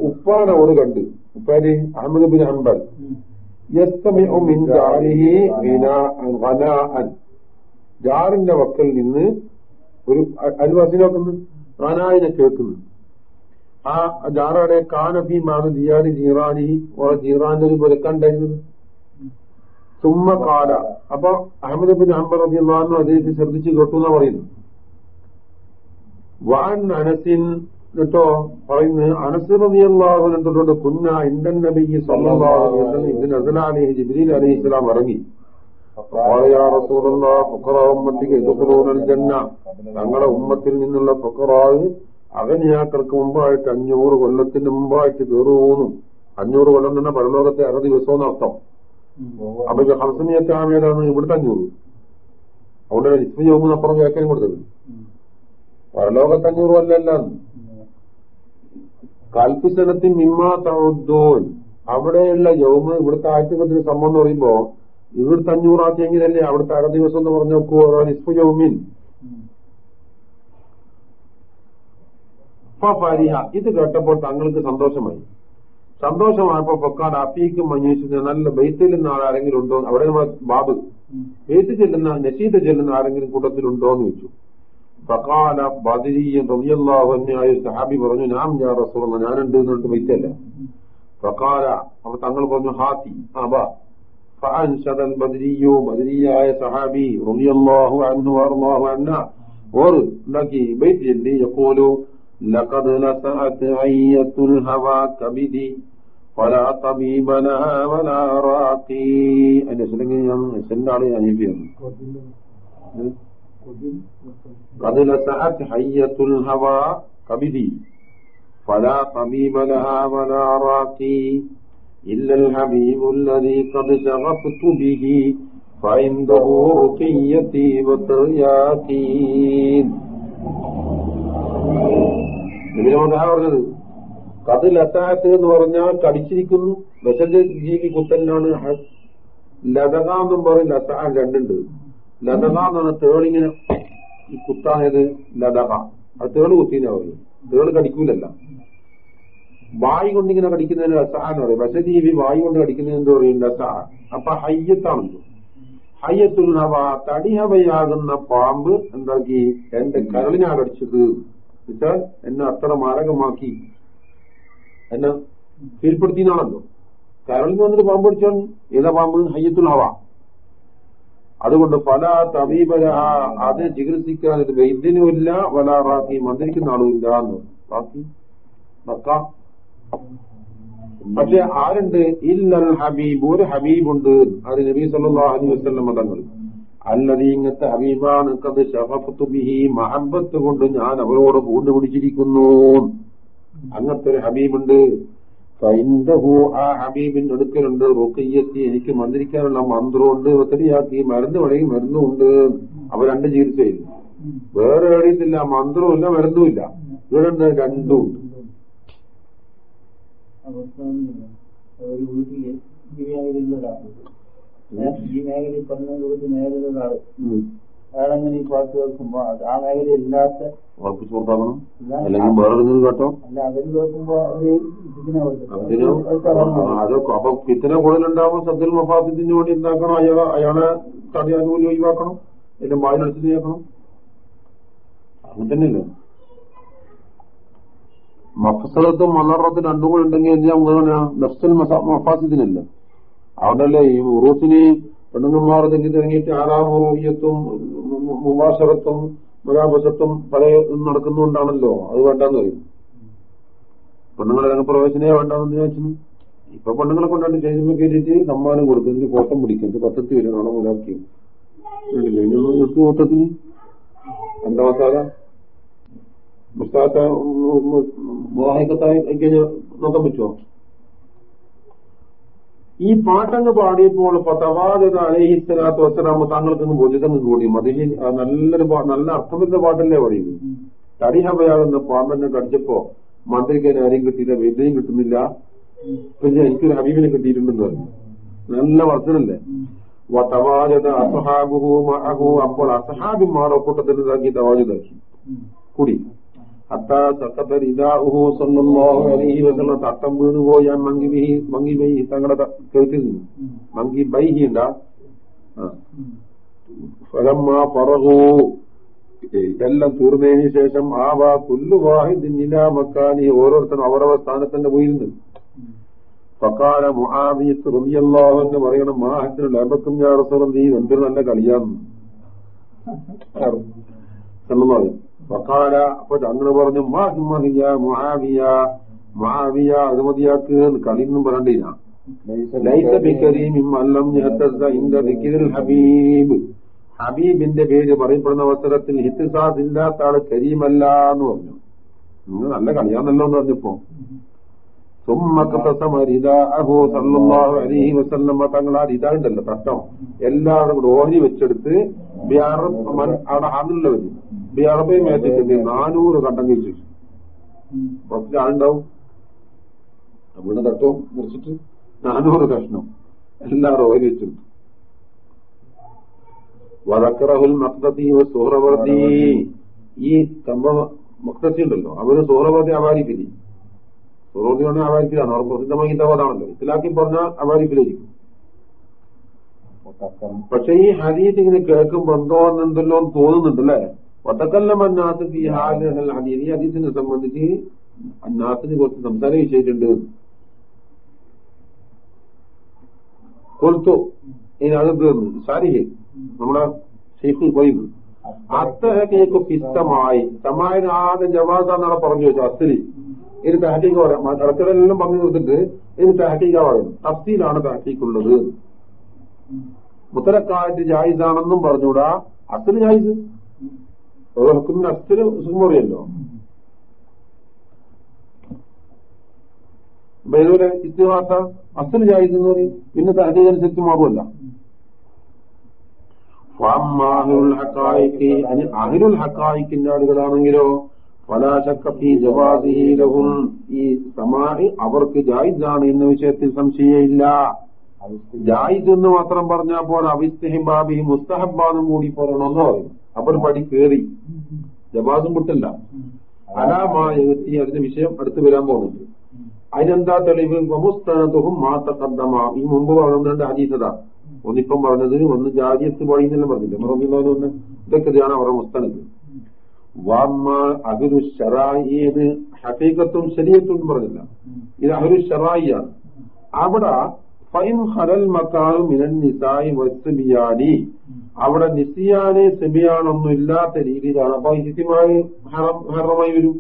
ഉപ്പാനോട് കണ്ട്. ഉപ്പാരി? അഹമ്മദ് ബിൻ അമ്പൽ ജാറിന്റെ വക്കൽ നിന്ന് ഒരു അൽവാസിനോക്കുന്നു റനായിനെ കേൾക്കുന്നു. ആ ജാറാടെ കാനഫി മാറി ദിയാനി ജീറാനി ഓരോ ജീറാന്റെ ഒരു പുരക്കുണ്ടായിരുന്നത് സുമ്മ കാല അപ്പൊ അഹമ്മദ് ബിൻ അഹമ്മദ് റബി അള്ളാഹു അദ്ദേഹത്തെ ശ്രദ്ധിച്ച് കേട്ടു എന്നാ പറയുന്നു. വാൻ അനസിൻ കേട്ടോ പറയുന്നത് അനസ് റബി അള്ളാഹുനെ തൊട്ടുണ്ട് കുന്ന ഇന്ദൻ നബി ഇതിന് അസലാലി ജിബ്രീൽ അലി ഇസ്ലാം ഇറങ്ങി. തങ്ങളെ ഉമ്മത്തിൽ നിന്നുള്ള ഫുക്കറാവ് അകന്യാക്കൾക്ക് മുമ്പായിട്ട് അഞ്ഞൂറ് കൊല്ലത്തിന് മുമ്പായിട്ട് കയറുപോകുന്നു അഞ്ഞൂറ് കൊല്ലം തന്നെ പരലോകത്തെ അര ദിവസവും അർത്ഥം. അപ്പൊ ഇത് ഇവിടെ ഇവിടുത്തെ അഞ്ഞൂറ്. അവിടെ ഇസ്മ യോമെന്ന് അപ്പുറം വ്യാഖ്യാനം കൊടുത്തത്. പരലോകത്തഞ്ഞൂറ് അല്ലല്ല കൽപ്പിസനത്തിൽ മിമ്മാ തഴുദ്ദോൻ അവിടെയുള്ള യോമ് ഇവിടുത്തെ ആറ്റുകത്തിന് സംഭവം എന്ന് പറയുമ്പോ ഇവിടുത്തെ അഞ്ഞൂറാക്കിയെങ്കിലല്ലേ അവിടുത്തെ അര ദിവസം എന്ന് പറഞ്ഞു നോക്കുവോ ഇസ്മ യോമിൻ. ഇത് കേട്ടപ്പോൾ തങ്ങൾക്ക് സന്തോഷമായി. സന്തോഷമായപ്പോ പൊക്കാട് അഫീക്കും അന്വേഷിച്ച് നല്ല ബൈത്തിൽ നിന്ന് ആരെങ്കിലും ഉണ്ടോ അവിടെ നമ്മളെ ബാബ് ബൈത്ത് ചെല്ലുന്ന നഷീദ് ചെല്ലുന്ന ആരെങ്കിലും കൂട്ടത്തിലുണ്ടോ എന്ന് ചോദിച്ചു. ഫക്കാല ബദരീയൻ റബിയല്ലാഹുനായ സഹാബി പറഞ്ഞു ഞാൻ ഞാൻ റസൂറ ഞാനുണ്ട് എന്നിട്ട് ബൈത്തല്ല ഫക്കാല അവർ തങ്ങൾ പറഞ്ഞു ഹാത്തി അബാ فأنشد البدري بدري آية صحابي رضي الله ഓർ ഉണ്ടാക്കി ബൈറ്റ് ചെല്ലി എപ്പോലും لقد لسعت عية الهوى كبدي ولا طبيب لها ولا راقي അതിന്റെ ഞാൻ എന്റെ ആള് അനിയപ്പിയാണ് قد لسعت حية الهوى كبدي فلا طبيب لها ولا راقي إلا الحبيب الذي قد شغفت به فعنده رقيتي وترياقي നബിനോട് പറഞ്ഞത്? കതിൽ അത്താഴത്ത് എന്ന് പറഞ്ഞാൽ കടിച്ചിരിക്കുന്നു. ജീവി കുത്തലിനാണ് ലതക എന്നും പറയും ലതാ രണ്ടുണ്ട്. ലതക എന്നാണ് തേളിങ്ങനെ ഈ കുത്തായത് ലതക. അത് തേൾ കുത്തിനാ പറയും തേൾ കടിക്കൂലല്ല. വായി കൊണ്ടിങ്ങനെ കടിക്കുന്നതിന് ലസ എന്ന് പറയും. വിശജീവി വായി കൊണ്ട് കടിക്കുന്നതിന് എന്ത് പറയും? ലസ അപ്പൊ ഹയ്യത്താണല്ലോ. ഹയ്യത്തുൽ ഹവ തടിഹവയാകുന്ന പാമ്പ് എന്താക്കി? എന്റെ കരളിനാ കടിച്ചത്. വെച്ചാൽ എന്നെ അത്ര മാരകമാക്കി. എന്നെ കീഴ്പ്പെടുത്തിയെന്നാണല്ലോ കരളിൽ നിന്ന് വന്നിട്ട് പാമ്പ് പിടിച്ചാൽ ഏതാ പാമ്പ്? ഹയ്യത്തുൽ അതുകൊണ്ട് പല തബീബല അത് ചികിത്സിക്കാൻ വൈദ്യനുമില്ല വല റാക്കി മന്ത്രിക്കുന്ന ആളുമില്ല എന്ന്. റാക്കി പക്ഷെ ആരുണ്ട്? ഇല്ലൽ ഹബീബ് ഒരു ഹബീബുണ്ട്. അത് നബി സല്ലാ അലി വസ്ലം മതങ്ങൾ. അല്ലത് ഇങ്ങനത്തെ ഹബീബാണ് കത് ബിഹി മഹബത്ത് കൊണ്ട് ഞാൻ അവരോട് പൂണ്ടു പിടിച്ചിരിക്കുന്നു അങ്ങനത്തെ ഒരു ഹബീബുണ്ട്. ഫൈൻദഹു ആ ഹബീബിന്റെ അടുക്കലുണ്ട്. റുക്കയ്യത്തി എനിക്ക് മന്ത്രിക്കാനുള്ള മന്ത്രമുണ്ട് ഒത്തിരിയാക്കി മരുന്ന് വേണമെങ്കിൽ മരുന്നുണ്ട് അവ രണ്ട് ചികിത്സയില്ല വേറെ എവിടെയില്ല മന്ത്രവുമില്ല മരുന്നുമില്ല ഇവിടെ രണ്ടും. ഉണ്ട് ഈ മേഖലയിലുള്ള ഒരാളുണ്ട് ഈ മേഖലയിൽ പറഞ്ഞ കുറച്ച് മേഖലകളാണ് അയാളങ്ങനെ ഈ പാട്ട് കേൾക്കുമ്പോ ആ മേഖല ഇല്ലാത്ത ഉറപ്പിച്ചു കൊടുത്താക്കണം അല്ലെങ്കിൽ കേട്ടോ. അല്ല അവർ കേൾക്കുമ്പോ അവർ അപ്പൊ പിത്തന കൂടുതലുണ്ടാവുമ്പോ സദ്യൽ മഫാസത്തിന് വേണ്ടി ഉണ്ടാക്കണം അയാളെ അയാളെ തടി അനുകൂലി ഒഴിവാക്കണം. എന്റെ വായിലടിച്ചിട്ട് കേൾക്കണം അങ്ങനെ തന്നെയല്ലേ? മഫസലത്തും മലറത്തും രണ്ടും കൂടെ ഉണ്ടെങ്കിൽ എന്തിനാ നഫ്സൽ മഫാസിദിനല്ല അവിടെയല്ലേ ഈ ഉറൂസിന് പെണ്ണുങ്ങന്മാർ തെറ്റി തിരങ്ങിയിട്ട് ആറാമൂയ്യത്തും മുബാശറത്തും മുലാബസത്തും പല നടക്കുന്നുണ്ടാണല്ലോ അത് വേണ്ടെന്ന് പറയും പെണ്ണുങ്ങളെ രംഗപ്രവേശനേ വേണ്ടെന്ന് വിചാരിച്ചു ഇപ്പൊ പെണ്ണുങ്ങളെ കൊണ്ടാണ് സ്റ്റേജിൽ കയറ്റിട്ട് സമ്മാനം കൊടുക്കുന്നത് കോട്ടം പിടിക്കും പത്തത്തി വരും നാളെ മുലാക്കി കൂട്ടത്തിന് എന്താ മസാല മുസ്താത്ത മുഹാഹിക്കത്തായി കഴിഞ്ഞാൽ നോക്കാൻ പറ്റുമോ ഈ പാട്ടങ്ങ് പാടിയപ്പോൾ തവാദത അലഹിസ്ലാത്തു വസ്സലാമ താങ്കൾക്ക് ബോധിതങ്ങ് കൂടി. മതിൽ നല്ലൊരു നല്ല അർത്ഥമില്ല പാട്ടല്ലേ പറയുന്നത്? തടിഹമയാകുന്ന പാമ്പന്നെ കടിച്ചപ്പോ മന്ത്രിക്കാൻ ആരെയും കിട്ടിയില്ല വേദനയും കിട്ടുന്നില്ല. പിന്നെ എനിക്കൊരു ഹബീബിനെ കിട്ടിയിട്ടുണ്ടെന്ന് പറഞ്ഞു. നല്ല വർദ്ധനല്ലേ? തവാജത അസഹാബുഹു അഹു അപ്പോൾ അസഹാബിമാർ ഒക്കൂട്ടത്തിൽ ഇതാക്കി തവാജതാക്കി കൂടി. ഹത്താ സല്ലല്ലാഹു അലൈഹി വസല്ലം തട്ടം വീണു പോയാൻ മങ്കി ബൈഹി മങ്കി ബൈഹി തങ്ങളുടെ കേട്ടിൽ നിന്ന് മങ്കി ബൈഹി ഉണ്ടാ ഫലമ്മ പറകൂ ഇതെല്ലാം തീർന്നതിന് ശേഷം ആവാ കുല്ലുവാഹിദിനിലാ മക്കാനി. ഓരോരുത്തരും അവരവർ സ്ഥാനത്തന്നെ പോയിരുന്നു. ഫക്കാല മുഹാബിയത്ത് റബിയല്ലാഹു എന്ന് പറയണം മാഹത്തിന് ലബക്കും ഞാറസറും നീ എന്തൊരു നല്ല കളിയാന്ന്. *laughs* ഫക്കാല അപ്പൊ അങ്ങനെ പറഞ്ഞു മാഹിമഹിയ മുഹാവിയ മുഹാവിയ അത് മതിയാക്ക് കളിന്നും ദിക്രിൽ ഹബീബ്. ഹബീബിന്റെ പേര് പറയപ്പെടുന്ന അവസരത്തിൽ ഹിത്തിസാസ് ഇല്ലാത്ത ആൾ കരീമല്ല എന്ന് പറഞ്ഞു. നിങ്ങൾ നല്ല കളിയാന്നല്ലോ എന്ന് പറഞ്ഞപ്പോ. തങ്ങൾ ആ രിത ഉണ്ടല്ലോ തട്ടം. എല്ലാവരും കൂടെ ഓഹരി വെച്ചെടുത്ത് അവിടെ ഹാദിലുള്ള വരും ബിയാറബയും മേറ്റിട്ട് നാനൂറ് കണ്ടം കഴിച്ചു ബസ്സിൽ ആളുണ്ടാവും നമ്മുടെ തട്ടവും മുറിച്ചിട്ട് നാനൂറ് കഷ്ണം എല്ലാവരും ഓരി വെച്ചെടുത്തു വറക്കറഹുൽ മക്തത്തി സുഹറവർത്തി ഈ സംഭവ മക്തത്തി ഉണ്ടല്ലോ അവർ സൂഹ്രവർത്തി അവാരിപ്പിരി സൂഹ്രവർത്തിയാണ് അപാരിപ്പിലാണ് അവർ പ്രസിദ്ധമായി ഇതാവതാണല്ലോ ഇത്തിലാക്കി പറഞ്ഞാൽ അവാരിപ്പിലായിരിക്കും പക്ഷെ ഈ ഹരീത് ഇങ്ങനെ കേൾക്കുമ്പോ എന്തോ എന്തല്ലോ തോന്നുന്നുണ്ടല്ലേ? ഈ ഹദീസിനെ സംബന്ധിച്ച് അന്നാസിന് കുറച്ച് സംസാരം വിഷയിച്ചിട്ടുണ്ട് കൊടുത്തു ഇനി അത് തീർന്നു സാരിഹേ. നമ്മുടെ ഷെയ്ഖ് പറയുന്നു അത്തഹക്കേക്ക് പിസ്തമായി സമായന ആദ്യം പറഞ്ഞു വെച്ചു അസ്ലി. ഇത് തഹക്കീക്ക് പറയാം. ഇടക്കിടെല്ലാം പറഞ്ഞു കൊടുത്തിട്ട് ഇത് തഹക്കീക്ക പറയുന്നു തഫ്സീലാണ് തഹക്കീക്കുള്ളത് മുത്തലക്കായിട്ട് ജായിസാണെന്നും പറഞ്ഞുകൂടാ. അസ്ലി ജായിസ്. ഓരോ ഹുക്കുമിന് സുഖം പറയല്ലോ അപ്പൊ ഇതുപോലെ ഇസ്തിഹാസ അസ്ല് ജായിസ് എന്ന് പറയും. പിന്നെ തഹദീതനുസരിച്ച് മാറുമല്ല അഹിരുൽ ഹക്കായിക്കിന്റെ ആളുകളാണെങ്കിലോ ജവാദിഹീലഹും ഈ സമാഹി അവർക്ക് ജായിദാണ് എന്ന വിഷയത്തിൽ സംശയമില്ല. ജായിദ് എന്ന് മാത്രം പറഞ്ഞാൽ പോലെ അവിസ്തഹിബാബി മുസ്തഹബാദും കൂടി പോരണമെന്ന് പറയും. അപ്പോൾ പടി കേറി. ജവാസും വിട്ടില്ല. അലാമായി അതിന്റെ വിഷയം അടുത്ത് വരാൻ പോകുന്നുണ്ട്. അതിനെന്താ തെളിവ്? വമുസ്തനതും മാത്തക്കദ്ദമ ഈ മുമ്പ് പറഞ്ഞുകൊണ്ട് ഹദീസത ഒന്നിപ്പം പറഞ്ഞത് ഒന്ന് ജാതിയത്ത് വഴിന്നെല്ലാം പറഞ്ഞില്ല മറന്നില്ലാതെ ഒന്ന് ഇതൊക്കെയാണ് അവരുടെ മുസ്തനത്. വാമ അഹുരു ഷറായിന്ന് ഹഫീഖത്തും ശരീരത്തും പറഞ്ഞില്ല. ഇത് അഹുരു ഷറായിയാണ് അവിടെ ഫൈൻ ഹലൽ മക്കാറും മിനൻ നിസായി വസ്ബിയാനി. അവിടെ നിസിയാനെ സെമിയാണൊന്നും ഇല്ലാത്ത രീതിയിലാണ്. അപ്പൊ ഹിസിമായി ഹറമായി വരും.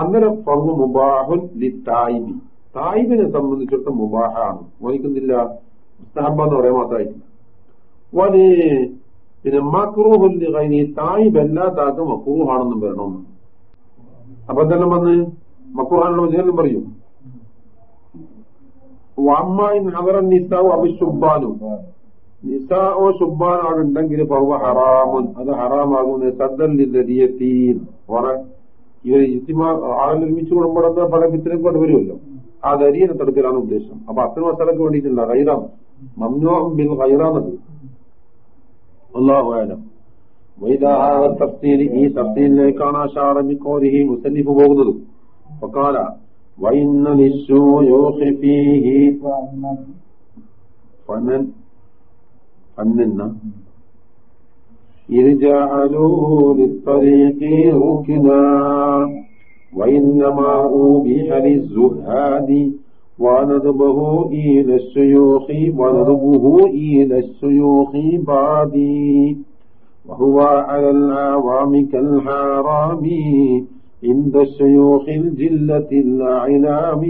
അന്നേരം പങ്കു മുബാഹുൻ ലി തായിബി തായിബിനെ സംബന്ധിച്ചിടത്ത് മുബാഹാണ്. വഹിക്കുന്നില്ല. മുസ്തഹബ എന്ന് പറയാൻ മാത്രമായിട്ടില്ല. വലേ പിന്നെ മക്രൂഹുല്ലി കഴിഞ്ഞ് തായിബ് എല്ലാത്താക്കും മക്രൂഹാണെന്നും വരണമെന്ന് അപ്പൊ തന്നെ വന്ന്? മക്രൂഹാനുള്ള വിജയം പറയും? അമ്മായി ഹവറൻ നിസാവും അഭിശുബാനും നിസാഓ ശുബാനാണ് ഉണ്ടെങ്കിൽ പൗവ ഹറാമുൻ. അത് ഹറാമാകുന്ന സദ്ദല്ലിതീൻ കുറെ ഇവർ ഇത്തിമാ ആലൊരുമിച്ച് കുടുംബപ്പെടുന്ന പല പിത്തിനും കൊണ്ട് വരുമല്ലോ. ആ ദരീനെ തടുക്കലാണ് ഉദ്ദേശം. അപ്പൊ അത്തരം മസാലക്ക് വേണ്ടിയിട്ടില്ല. ഖൈറാം മംനോ ബിൽ ഈ തഫ്സീലിലേക്കാണ് ഷാറബി കോരിഹി മുസന്നിഫ് പോകുന്നത്. വൈന്നു فننا إذ جعلوا للطريق ركنا وإنما أوبح للزهاد وندبه إلى الشيوخ وندبه إلى الشيوخ بادي وهو على العوام كالحرام عند الشيوخ الجلة الأعلام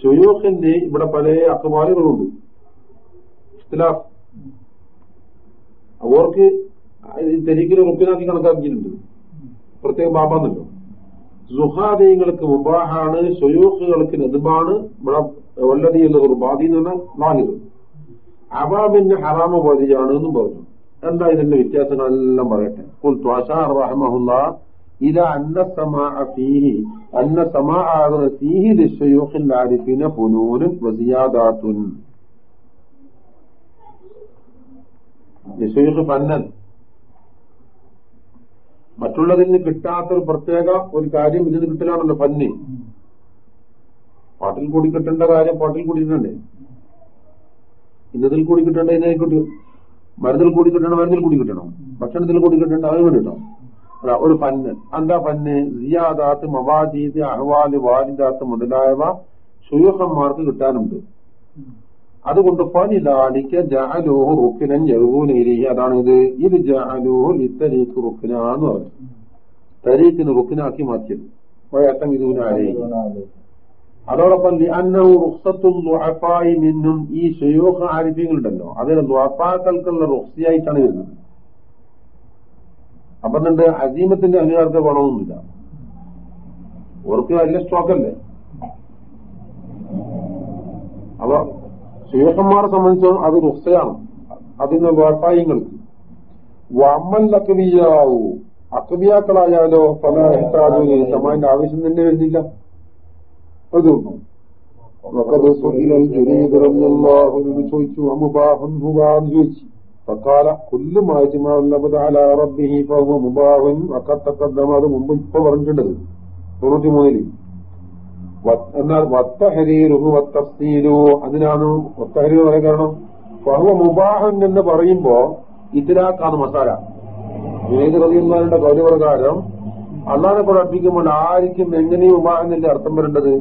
ഷുയൂഖിന്റെ ഇവിടെ പല അക്കമാലുകളുണ്ട് ഇഖ്തിലാഫ്. അവർക്ക് തെരീക്കിന് മുക്കിനാക്കി കണക്കാക്കിയിട്ടുണ്ട്. പ്രത്യേക ബാബാന്നല്ലോ സുഹാദീങ്ങൾക്ക് മുബാഹാണ് ഷൊയൂഖുകൾക്ക് നെതുബാണ് ഇവിടെ വല്ലതി എന്ന് ബാധി എന്ന് പറഞ്ഞാൽ നാലിത് അബാബിന്റെ ഹറാമ ബാധിയാണ് എന്നും പറഞ്ഞു. എന്താ ഇതിന്റെ വ്യത്യാസങ്ങളെല്ലാം പറയട്ടെ? അന്ന സമാ ആകുന്ന ഫീഹി ലിഷയൂഖിൽ ആരിഫിന ലിഷയൂഖ് പന്നൻ മറ്റുള്ളതിൽ നിന്ന് കിട്ടാത്തൊരു പ്രത്യേക ഒരു കാര്യം ഇതിന് കിട്ടലാണല്ലോ പന്നി പാട്ടിൽ കൂടി കിട്ടേണ്ട കാര്യം പാട്ടിൽ കൂടി കിട്ടണ്ടേ? ഇന്നതിൽ കൂടി കിട്ടേണ്ട ഇതിനായിക്കോട്ടെ മരുന്നിൽ കൂടി കിട്ടണം മരുന്നിൽ കൂടി കിട്ടണം. ഭക്ഷണത്തിൽ കൂടി കിട്ടേണ്ട അത് കിട്ടണം ഒരു പന്ന് എന്താ പന്ന് സിയാദാത്ത് മവാജീദ് അഹ്വാൽ വാലിദാത്ത് മുതലായവ സുയൂഹന്മാർക്ക് കിട്ടാനുണ്ട്. അതുകൊണ്ട് പനിലാണിക്ക് ജഅലൂഹു റുക്കിനൻ യഹൂനയിലേക്ക് അതാണ് ഇത് ഇത് ജഅലൂഹു ലിത്തരീക്ക് റുക്കിനാന്ന് പറഞ്ഞു. തരീക്കിന് റുക്കിനാക്കി മാറ്റിയത്. വയത്തം ഇതൂനാരേ അതോടൊപ്പം മിന്നും ഈ ഷയൂഖ ആരിഫ്യങ്ങളുണ്ടല്ലോ. അതിന് ദ്വാപാക്കൾക്കുള്ള റുക്സിയായിട്ടാണ് വരുന്നത് അപ്പൊ എന്നിട്ട് അസീമത്തിന്റെ അംഗീകാരത്തെ ഗുണമൊന്നുമില്ല അവർക്ക് വലിയ സ്റ്റോക്കല്ലേ അപ്പൊ ഷെയ്ഖന്മാരെ സംബന്ധിച്ച് അത് റുഖ്സയാണ് അതിന് വ്യവസായങ്ങൾക്ക് വമ്മൽ അക്കവിയാവൂ അക്കവിയാക്കളായാലോ പല ഹിറ്റാജു സമാന്റെ ആവശ്യം തന്നെ വരുന്നില്ല അതൊന്നും وقد سئل الجريد رضي الله عنه ചോദിച്ചു അമുബാഹ ഹുവാന്ന് ചോദിച്ചു فقال كل ما يجمع النبض على ربه فهو مباح وقد تقدم അത് മുമ്പ് ഇപ്പൊ പറഞ്ഞിട്ടുണ്ടത് തൊണ്ണൂറ്റി മൂന്നില് എന്നാൽ വത്തഹരീരുഹു വത്തഫ്സീലു. അതിനാണ് വത്തഹരീർ പറയാൻ കാരണം. ഫഹുവ മുബാഹൻ എന്ന് പറയുമ്പോ ഇതിലാക്കാണ് മസാല. ഏത് റതിയുള്ളവരുടെ കൗരപ്രകാരം അള്ളാനെ കൂടെ അർപ്പിക്കുമ്പോൾ ആർക്കും എങ്ങനെയും ഉബാഹെന്നല്ലേ അർത്ഥം വരേണ്ടത്?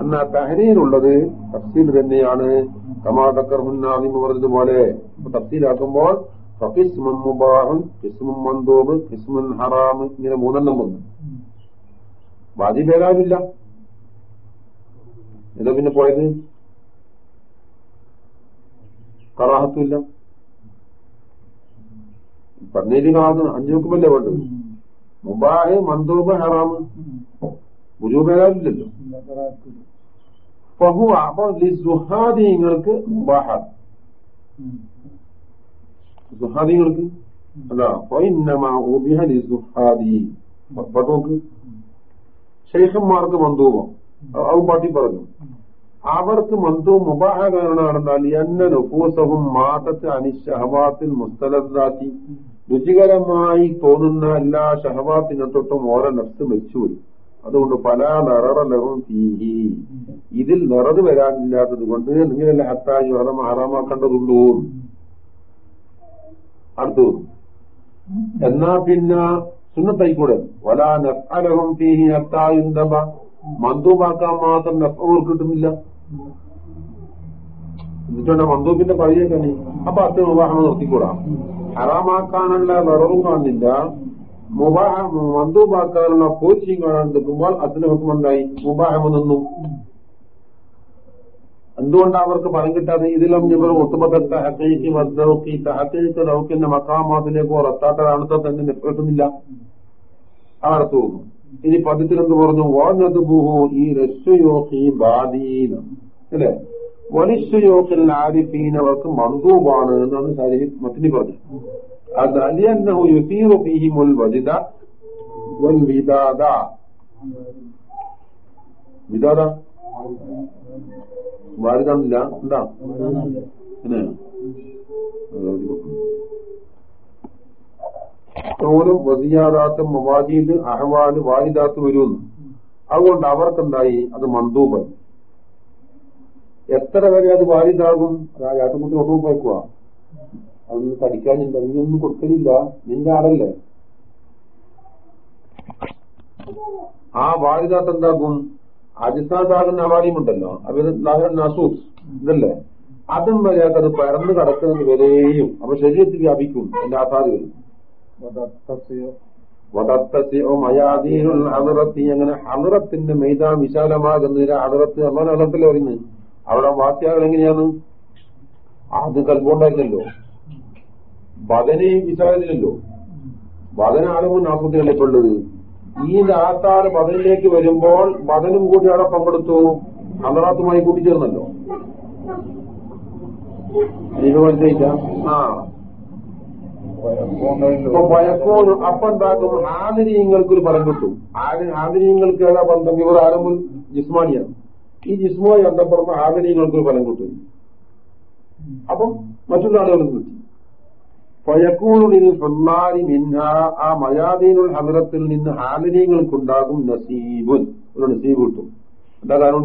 എന്നാൽ തഹരീറുള്ളത് തഫ്സീൽ തന്നെയാണ്. കമാതക്കർ മുന്നാദിമ പറഞ്ഞതുപോലെ തഫ്സീലാക്കുമ്പോൾ ഫിസ്മുൻ മുബാഹുൻ ഫിസ്മുൻ മന്ദൂബ് ഫിസ്മുൻ ഹറാം ഇങ്ങനെ മൂന്നെണ്ണം വന്നു. വാജിബേതാവില്ല എന്താ പിന്നെ പോയത്? കറാഹത്തുമില്ല പറഞ്ഞേരി കാണുന്നു അഞ്ചു നോക്കുമ്പല്ലേ വേണ്ടത് മുബാഹ് മന്ദൂബ് ഹറാമ് ഗുരുപേരാവില്ലല്ലോ ഫഹു അപ്പൊ സുഹാദിങ്ങൾക്ക് മുബാഹാണ് സുഹാദിങ്ങൾക്ക് അല്ല ശേഷന്മാർക്ക് മന്ദൂപം അത് പാട്ടി പറഞ്ഞു. അവർക്ക് മന്ദു മുബാഹ കാരണം നടന്നാൽ എന്ന നുഫൂസവും മാതത്ത് അനിഷഹവാത്തിൽ മുസ്തലാക്കി രുചികരമായി തോന്നുന്ന എല്ലാ ഷഹവാത്തിനെ തൊട്ടും ഓരോ നഫ്സ് മരിച്ചുപോയി അതുകൊണ്ട് പല നിററലവും തീഹി ഇതിൽ നിറത് വരാനില്ലാത്തത് കൊണ്ട് നിങ്ങളല്ല ഹത്തായി ഹറം ഹറാമാക്കേണ്ടതുള്ളൂ അടുത്തു എന്നാ പിന്നെ സുന്നത്തായിക്കൂടെ? വലാ നഫലഹും തീഹി ഹത്തായുന്തബ മന്ദൂബാക്കാൻ മാത്രം നഫൂർ കിട്ടുന്നില്ല. എന്നിട്ടുണ്ട് മന്ദൂബിന്റെ പഴിയൊക്കെ അപ്പൊ അത് വിവാഹം നിർത്തിക്കൂടാ. ഹറാമാക്കാനുള്ള വിറവും കാണുന്നില്ല മുബാഹ മന്ദൂബാക്കാനുള്ള പോച്ചിയും കാണാണ്ടിരിക്കുമ്പോൾ അതിന് ഹുക്കുമുണ്ടായി മുബാഹമ നിന്നു. എന്തുകൊണ്ടാണ് അവർക്ക് ഫലം കിട്ടാതെ? ഇതിലും ഞങ്ങൾ ഒത്തുബദ്ധത്തെ ഹക്കീക്ക് മദ്ദൗക്കി ഹക്കീക്ക് ദൗക്കിന്റെ മക്കാമാതിലേക്ക് റത്താത്ത തന്നെ നിൽക്കുന്നില്ല അകർത്തു പോകുന്നു ഇനി പദ്യത്തിൽ എന്ത് പറഞ്ഞു? വാനതുബുഹു ഈ രസ്വയോഹി ബാദീന അല്ലെ? വലിസ്വയോഹിൽ ആരിഫീൻ അവർക്ക് മന്ദൂബാണ് എന്നാണ് ശരീ മത്തിനി പറഞ്ഞത്. അത് അലിയന്നഹു യുസീറു ഫീഹിമുൽ വജിദ വൽ വിദാദ. വിദാദ? വാരിതാണില്ല എന്താ ഓരും വസിയാദാത്തും മവാജീദ് അഹ്വാൽ വാരിദാത്ത് വരുമെന്ന് അതുകൊണ്ട് അവർക്കെന്തായി? അത് മന്ദൂബൻ എത്ര വരെ അത് വാരിദാകും അയാട്ടുകുട്ടി ഒട്ടും പോയിക്കുക അതൊന്നും തടിക്കാനില്ല നീ ഒന്നും കൊടുക്കലില്ല. നിന്റെ ആളല്ലേ? ആ വാരിദാത്ത് എന്താകും? അജിസാദാകുന്ന അവാലിയുമുണ്ടല്ലോ അവർ നസൂസ് ഇതല്ലേ? അതും വരെ അത് പരന്നു കടക്കുന്നത് വരെയും അപ്പൊ ശരീരത്തിൽ വ്യാപിക്കും. എന്റെ ആസാദുകൾ ഹദറത്തി. അങ്ങനെ ഹദറത്തിന്റെ മൈതാൻ വിശാലമാകുന്നതിന് ഹദറത്ത് അമ്മാൻ ഹദറത്തല്ലേ പറയുന്നത് അവിടെ വാക്യാകൾ എങ്ങനെയാണ്? അത് കൽപ്പുണ്ടായിരുന്നല്ലോ ബദനെ വിശാലല്ലോ ബദന നാൽപ്പത്തികളെ ഉള്ളത്? ഈ നാത്താറ് ബദലിലേക്ക് വരുമ്പോൾ ബദനും കൂടി അവിടെ പങ്കെടുത്തു. ഹദറാത്തുമായി കൂട്ടിച്ചേർന്നല്ലോ. എനിക്ക് ആ. അപ്പൊ പലപ്പോഴും അപ്പൊ എന്താക്കും ആദരീയങ്ങൾക്കൊരു ഫലം കിട്ടും. ആദരീയങ്ങൾക്ക് ഏതാ ബന്ധം ഇവർ ആരംഭം ജിസ്മാനിയാണ്. ഈ ജിസ്മുമായി ബന്ധപ്പെടുന്ന ആദരീയങ്ങൾക്കൊരു ഫലം കിട്ടും. അപ്പം മറ്റുള്ള ആളുകൾക്ക് കിട്ടി ഫയക്കൂണിൽ ഫുല്ലാരി മിന്ന ആ മയാദീനുൽ ഹദറത്തിൽ നിന്ന് ഹാലിനീങ്ങൾക്കുണ്ടാകും നസീബുൻ. ഒരു നസീബ് കിട്ടും. എന്താ കാരണം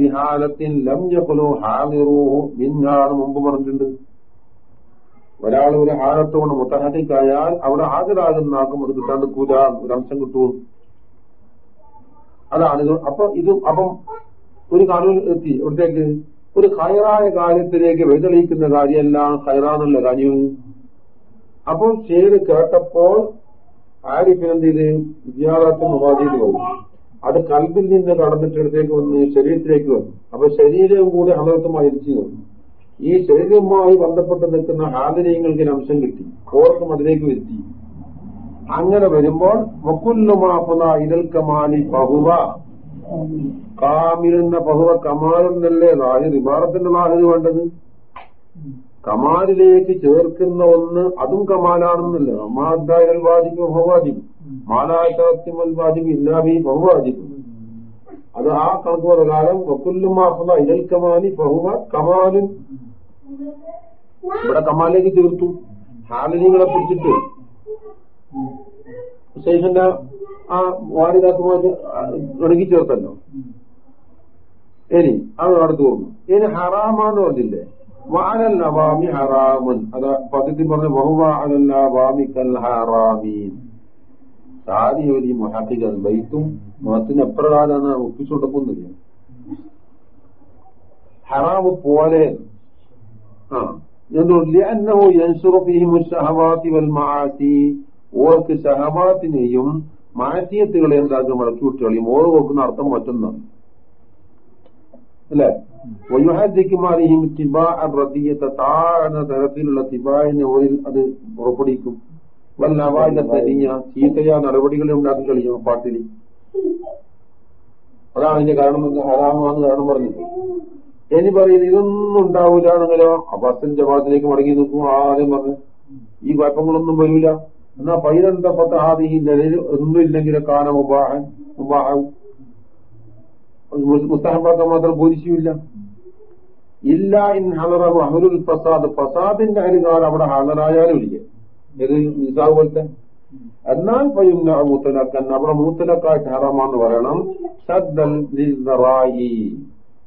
ബിഹാലത്തിൻ ലം ഹാദിറുഹു മിന്നാണ് മുമ്പ് പറഞ്ഞിട്ടുണ്ട്. ഒരാൾ ഒരു ഹാലത്തോട് മുത്തഹദിക്കായാൽ അവിടെ ഹാജരാകുന്ന ആൾക്കും അത് കിട്ടാണ്ട് കൂല ഒരു അംശം കിട്ടും. അതാണ് അപ്പൊ ഇത് അപ്പം ഒരു കാര്യം എത്തി എവിടത്തേക്ക് ഒരു ഹൈറായ കാര്യത്തിലേക്ക് വെളിതെളിയിക്കുന്ന കാര്യമെല്ലാം ഹൈറാന്നുള്ള കാര്യം. അപ്പോൾ ഷെയ്ഡ് കേട്ടപ്പോൾ ആരിഫിനെന്ത് ചെയ്ത് വിദ്യാഭ്യാസം ഉപാധിയിൽ വന്നു. അത് കൽബിൽ നിന്ന് കടന്നിട്ടിടത്തേക്ക് വന്ന് ശരീരത്തിലേക്ക് വന്നു. അപ്പൊ ശരീരവും കൂടി വന്നു. ഈ ശരീരവുമായി ബന്ധപ്പെട്ട് നിൽക്കുന്ന ഹാദരീയങ്ങൾക്ക് അംശം കിട്ടി. ഓർക്കും അതിലേക്ക് വരുത്തി. അങ്ങനെ വരുമ്പോൾ വക്കുല്ലുമാപ്പുന്ന ഇതൽ കമാലി ബഹുവ കാമിലെന്ന കമാലെന്നല്ലേ ലാഹിർ ഇമാറത്തിന്റെ ലാഹിർ വേണ്ടത്? കമാലിലേക്ക് ചേർക്കുന്ന ഒന്ന് അതും കമാലാണെന്നല്ല. അമ്മാദ്ദായൽ വാജിബ് ബഹുവാജിബ് മാലായത്തമൽ വാജിബ് ഇല്ലാബി ബഹുവാജിബ് അത് ആ കണക്ക് പ്രകാരം വക്കുല്ലുമാപ്പുന്ന ഇരൽ കമാലി ബഹുവ കമാലും ഇവിടെ കമാലിലേക്ക് തീർത്തു ഹാലിനികളെ പിടിച്ചിട്ട്. ശേഷന്റെ ആ വാരിതാക്കുമായിട്ട് ഇണക്കി ചേർത്തല്ലോ. ഇനി അത് നടത്തു പോകുന്നു ഇനി ഹറാമാന്ന് പറഞ്ഞില്ലേ? വാനൽ നവാമി ഹറാമൻ. അത് പദ്ധതി പറഞ്ഞ ബഹുവാനൽ നവാമി കൽ ഹറാമീൻ. സാരി ഒരു മഹാത്തിക ബൈത്തും മതത്തിന് എപ്രകാരാണ് ഒപ്പിച്ചുകൊടുക്കുന്നില്ല ഹറാമ് പോലെ. ആ. ഓർക്ക് ഷഹവാത്തിനെയും മാറ്റിയത്തുകളെ എന്താക്കും? മടക്കി കുട്ടികളെയും ഓർ നോക്കുന്ന അർത്ഥം മറ്റൊന്നാണ്. തരത്തിലുള്ള തിബായിനെ ഓരിൽ അത് പുറപ്പെടുവിക്കും. വല്ല അവായിന്റെ തനിയ ചീത്തയാ നടപടികളെ ഉണ്ടാക്കി കളിക്കും പാട്ടിൽ അതാണ് അതിന്റെ കാരണം ഹറാമാന്ന് കാരണം പറഞ്ഞത്. ഇനി പറയുന്നത് ഇതൊന്നും ഉണ്ടാവൂല അപ്പൊ അച്ഛൻ ജമാഅത്തിലേക്ക് മടങ്ങി നിൽക്കും ആദ്യം പറഞ്ഞു ഈ കുഴപ്പങ്ങളൊന്നും വരില്ല എന്നാ പൈതന്തപ്പെട്ട ആദ്യം ഈ നിലയിൽ ഒന്നുമില്ലെങ്കിലും കാന മുബാഹൻ മുബാഹാവും മുസ്തഹബാക്കാൻ മാത്രം ബോധിച്ചില്ല. ഇല്ല ഇൻ ഹലറഹു അഹുലുൽ ഫസാദ്. ഫസാദിന്റെ അരികാൽ അവിടെ ഹലറായാലും ഇല്ല. ഇത് നിസാവ് പോലത്തെ? എന്നാൽ പയ്യുന്ന മൂത്തലക്കൻ അവിടെ മൂത്തലക്കായിട്ട് ഹറാമാന്ന് പറയണം. സദ്ദൽ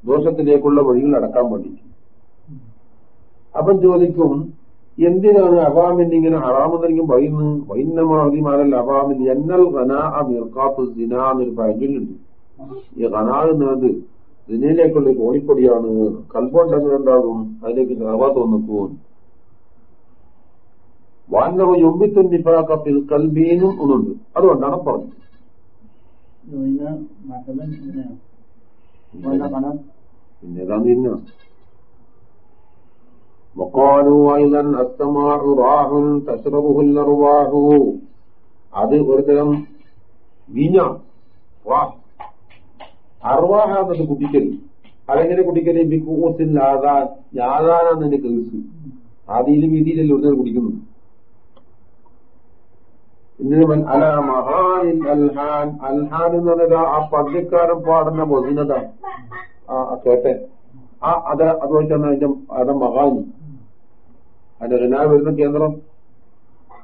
ദോഷത്തിലേക്കുള്ള വഴികൾ അടക്കാൻ വേണ്ടി. അപ്പം ചോദിക്കും എന്തിനാണ് അവാമിൻ ഇങ്ങനെ ഹറാമെന്നെങ്കിലും വൈന്ന് വൈന്നമാതിമാരല്ല അവാമിൻ എന്നൽ ഖനാ മിർക്കാത്തു സിന എന്നൊരു പഴഞ്ചൊല്ലുണ്ട്. ഈ ഖനാ എന്നത് സിനയിലേക്കുള്ള കൽപ്പുണ്ടെന്ന് കൽബുണ്ടെന്നുണ്ടാകും അതിലേക്ക് ഹവ നിൽക്കും വാന്നവ യൊമ്പിത്തുൻ നിഫാക്കത്തിൽ കൽബീനും ഒന്നുണ്ട് അതുകൊണ്ടാണ് പറഞ്ഞത് പിന്നെ ഏതാന്ന് തിന്ന وقالوا أيضا السماع راح تشربه الأرواح അത് ഒരുതരം വീഞ്ഞ അർവാഹാന്നത് കുടിക്കൽ അതെങ്ങനെ കുടിക്കല് ബിക്കൂസിൽ ആദാൻ യാതാനാന്ന് എന്റെ കേസ് ആദിയിലും വീതിയിലല്ലേ ഒരുതരം കുടിക്കുന്നു ഇന്നിന് അല മഹാൻ അൽഹാൻ. അൽഹാൻ എന്ന് പറഞ്ഞാൽ ആ പദ്യക്കാരൻ പാടുന്ന ബഹുനത ആ കേട്ടെ? ആ അത് അതുപോലെ തന്നെ അതിന്റെ അതിന്റെ മഹാനി. അതിന്റെ റിനാ വരുന്ന കേന്ദ്രം.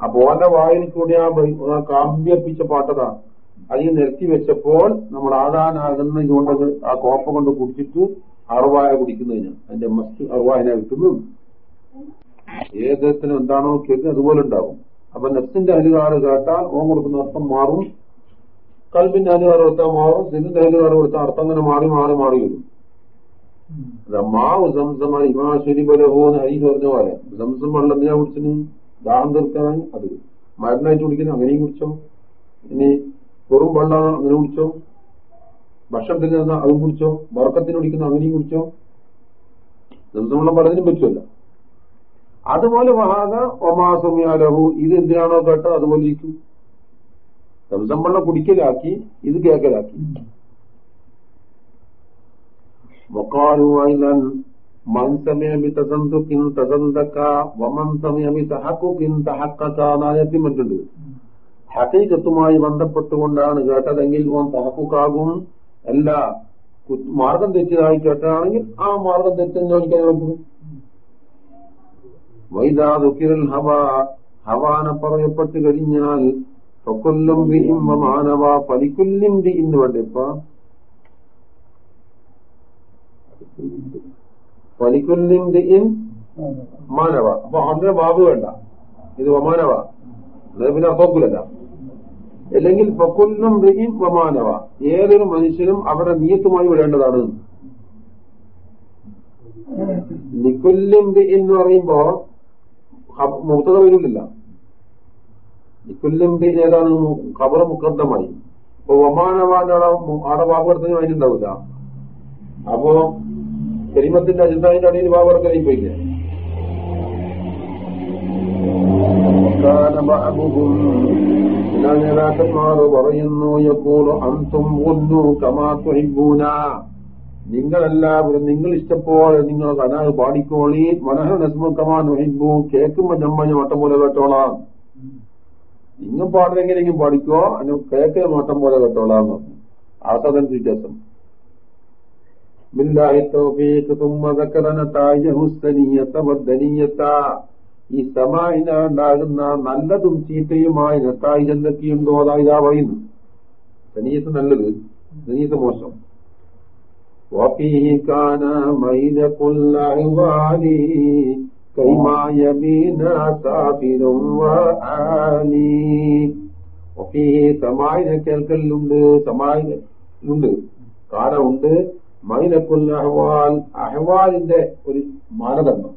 അപ്പൊ ഓന്റെ വായിൽ കൂടി ആ കാമ്പിയപ്പിച്ച പാട്ടതാ. അതിൽ നിർത്തി വെച്ചപ്പോൾ നമ്മൾ ആദാനാകുന്ന ഇതുകൊണ്ട് ആ കോപ്പ കൊണ്ട് കുടിച്ചിട്ട് അറുവായ കുടിക്കുന്നതിന്. അതിന്റെ മസ്റ്റ് അറുവായനെ കിട്ടുന്നു. ഏതത്തിനും എന്താണോ കേൾക്കുന്നത് അതുപോലെ ഉണ്ടാവും അപ്പൊ നെഫ്സിന്റെ അലുകാറ് കേട്ടാൽ ഓം കൊടുക്കുന്ന അർത്ഥം മാറും. കൽബിന്റെ അലുകാറ് കൊടുത്താൽ മാറും. സിന്നിന്റെ അലുകാറ് കൊടുത്താൽ അർത്ഥം അങ്ങനെ മാറി മാറി മാറി വരും. മാവ് ഇമാശ്വരി ബലഹോന്ന് ഐ പറഞ്ഞ പോലെ. സംസം വെള്ളം എന്തിനാ കുടിച്ചിന് ദാഹം തീർക്കാൻ അത് മരുന്നായിട്ട് കുടിക്കുന്നു അങ്ങനെയും കുടിച്ചോ? ഇനി വെറും വെള്ളം അങ്ങനെ കുടിച്ചോ? ഭക്ഷണത്തിന് അതും കുടിച്ചോ? വറക്കത്തിന് കുടിക്കുന്ന അങ്ങനെയും കുടിച്ചോ? സംസം വെള്ളം പലതിനും പറ്റുമല്ല. അതുപോലെ വഹാദ ഒമാസുമിയാലഹു ഇത് എന്തിനാണോ കേട്ടത് അതുപോലെ ഇരിക്കും. സംസം കുടിക്കലാക്കി ഇത് കേക്കലാക്കി. വക്കാലുവായിലൻ മൻ സമയമി തസന്തുക്കിൻ തസന്തക്ക വമൻ സമയമി തഹക്കുക്കിൻ തഹക്കക്ക നായത്തിൽ മറ്റുണ്ട്. ഹക്കീകത്തുമായി ബന്ധപ്പെട്ടുകൊണ്ടാണ് കേട്ടതെങ്കിൽ ഓൻ തഹക്കുക്കാകും. അല്ല മാർഗം തെറ്റിയതായി കേട്ടതാണെങ്കിൽ ആ മാർഗം തെറ്റെന്ന് ചോദിക്കാൻ എളുപ്പം വൈദാതുക്കിരൽ ഹവ ഹവാന പറയപ്പെട്ട് കഴിഞ്ഞാൽ ഫക്കൊല്ലും വിരിമ്പ മാനവ പലിക്കൊല്ലും ബി എന്ന് വേണ്ടിപ്പ പലിക്കൊല്ലും മാനവ. അപ്പൊ അതിന്റെ ബാബ് വേണ്ട. ഇത് വമാനവ. അതായത് പിന്നെ അപ്പോക്കുലല്ല അല്ലെങ്കിൽ ഫക്കുല്ലും ബിഹിം വമാനവ. ഏതൊരു മനുഷ്യനും അവരുടെ നീയത്തുമായി വിടേണ്ടതാണ്. നിക്കുല്ലും ബി എന്ന് പറയുമ്പോ മുക്തത വരുന്നില്ല ഇക്കൊല്ലിന്റെ ഏതാണ്? ഖബർ മുക്കദ്ദമായി അപ്പൊ ഒമാനവാനോടെ ആടെ വാപ്പെടുത്തതിന് അതിനുണ്ടാവില്ല അപ്പോ കരീമത്തിന്റെ അജിതാവിന്റെ അടിയിൽ വാവർക്കറിയും പോയില്ലേ? നേതാക്കന്മാർ പറയുന്നു എപ്പോഴും അന്തും കമാ തുഹിബൂന. നിങ്ങളെല്ലാവരും നിങ്ങൾ ഇഷ്ടപോലെ നിങ്ങൾ കനാഹ് പാടിക്കോളി മനഹ നസ്മു കമാ നുഹിബു കേൾക്കുമ്പോ നമ്മഞ്ഞ വട്ടം പോലെ കേട്ടോളാം നിങ്ങൾ പാടുന്നെങ്കിലും പാടിക്കോ അതിന് കേൾക്കുന്ന വട്ടം പോലെ കേട്ടോളാം ആസദൻ വ്യത്യാസം بالله التوفيق ثم ذكر نتائجه السنية والدنية ഈ സമായിന് ഉണ്ടാകുന്ന നല്ലതും ചീത്തയുമായ നെത്തായി എന്തൊക്കെയുണ്ടോ അതായത് ആ പറയുന്നു സനീയത്ത് നല്ലത് സനീയത്ത് മോശം وفيه كان ميل كل عوالي كيما يبين سافر وعالي وفيه സമായിനെ കേൾക്കലുണ്ട് സമായിലുണ്ട് കാലമുണ്ട് മൈനക്കുൽ അഹ്വാൽ അഹ്വാലിന്റെ ഒരു മാനദണ്ഡം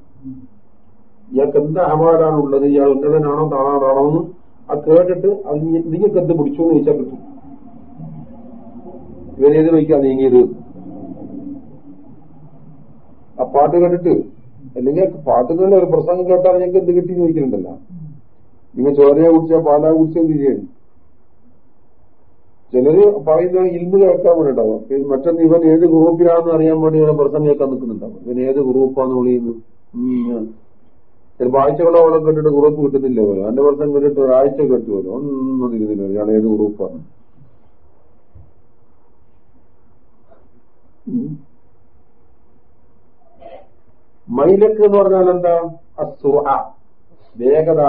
ഇയാൾക്ക് എന്ത് അഹ്വാലാണ് ഉള്ളത് ഇയാൾ ഉന്നതനാണോ താണാണോ എന്ന് അത് കേട്ടിട്ട് അത് നീ- നിങ്ങൾക്ക് എന്ത് പിടിച്ചു എന്ന് ചോദിച്ചാൽ കിട്ടും ഇവരേത് വയ്ക്കാ നീങ്ങിയത് ആ പാട്ട് കേട്ടിട്ട് അല്ലെങ്കിൽ പാട്ടുകളുടെ ഒരു പ്രസംഗം കേട്ടാൽ നിങ്ങൾക്ക് എന്ത് കിട്ടി ചോദിക്കുന്നുണ്ടല്ലോ നിങ്ങൾ ചോരയെ കുടിച്ചാൽ പാലാ കുടിച്ചെന്ത് ചെയ്യും ചിലര് പറയുന്ന ഇൽമു കേൾക്കാൻ വേണ്ടിണ്ടാവും പിന്നെ മറ്റൊന്ന് ഇവൻ ഏത് ഗ്രൂപ്പിലാണെന്ന് അറിയാൻ വേണ്ടി ഇവനെ പ്രസംഗം കേൾക്കാൻ നിൽക്കുന്നുണ്ടാവും ഇവൻ ഏത് ഗ്രൂപ്പാന്ന് വിളിയുന്നു ചിലപ്പോ ആഴ്ചകളോളം കേട്ടിട്ട് ഗ്രൂപ്പ് കിട്ടുന്നില്ല പോലും. എന്റെ പ്രസംഗം കേട്ടിട്ട് ഒരാഴ്ച കേട്ടു പോലും. ഒന്നും തിരുന്നില്ല ഇയാൾ ഏത് ഗ്രൂപ്പാണ്. മൈലക്ക് എന്ന് പറഞ്ഞാൽ എന്താ അസുറ വേഗത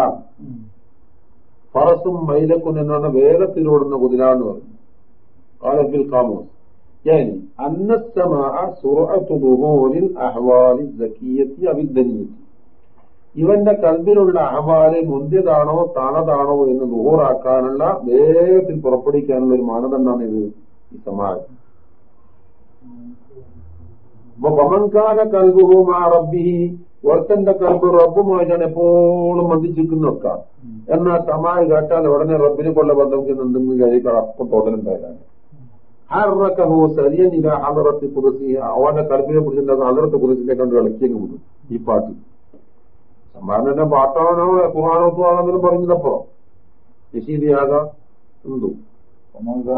ഫറസും മൈലക്കും എന്നാണ് വേഗത്തിലോടുന്ന കുതിര എന്ന് പറഞ്ഞു കാലത്തിൽ കാമോസ് يعني أن السماع سرعة ظهور الأحوال الذكية أو الدنية ഇവന്റെ കൽബിലുള്ള അഹവാല് മുന്തിയതാണോ താണതാണോ എന്ന് ദുഹൂറാക്കാനുള്ള വേഗത്തിൽ പുറപ്പെടുവിക്കാനുള്ള ഒരു മാനദണ്ഡമാണ് ഇത് ഈ സമാജം അപ്പൊ വമൻകാല കൽബുഹും ആ റബ്ബിഹി ഒരുത്തന്റെ കൽബ് റബ്ബുമായിട്ടാണ് എപ്പോഴും ബന്ധിച്ചിരിക്കുന്നു വെക്കാം എന്നാൽ സമായ കേട്ടാൽ ഉടനെ റബ്ബിനെ കൊള്ള ബന്ധം എന്തെങ്കിലും കഴിക്കാൻ അപ്പം തോന്നലുണ്ടായതാണ് ഹറക്കഹു സരിയൻ കുറിച്ച് അവന്റെ കൽബിനെ കുറിച്ചിനെ കണ്ട് കളിക്കുന്നു ഈ പാട്ട്. സമ്മാനം പാട്ടാണോ പാട്ടാണോ ആണെന്നും പറഞ്ഞതപ്പോ യശീദിയാകാം എന്തു?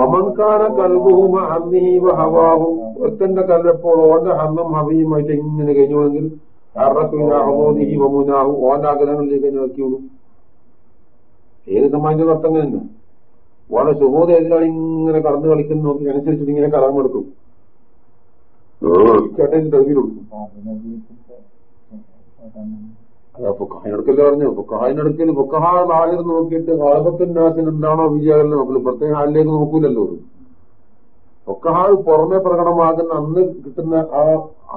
അമൻകാന കൽബുഹും ഹന്നിഹി ഹവാഹും. ഒരുത്തന്റെ കല്ലെപ്പോൾ ഓന്റെ ഹന്നും ഹവയുമായിട്ട് ഇങ്ങനെ കഴിഞ്ഞുവെങ്കിൽ ഹറക്കുനാഹി വമുനാഹു ഓന്റെ ആഗ്രഹങ്ങളിലേക്ക് നോക്കിയോളൂ ഏത് സമാജ അർത്ഥം തന്നെ ഓടെ സുഹോദ എതിരാളി ഇങ്ങനെ കടന്നു കളിക്കുന്ന നോക്കി അനുസരിച്ചിട്ട് ഇങ്ങനെ കടം കൊടുക്കും ചേട്ടൻ തെളിവിൽ കൊടുക്കും. അതാ പൊക്കഹായിനടുക്കൽ പറഞ്ഞു പൊക്കഹായിനടുക്കൽ പൊക്കഹാ നാളിൽ നോക്കിയിട്ട് ഹാബത്തിനാസിന് എന്താണോ വിചാരം നോക്കില്ല പ്രത്യേക ഹാലിലേക്ക് നോക്കൂലല്ലോ ഒക്കഹാൾ പുറമെ പ്രകടമാകുന്ന അന്ന് കിട്ടുന്ന ആ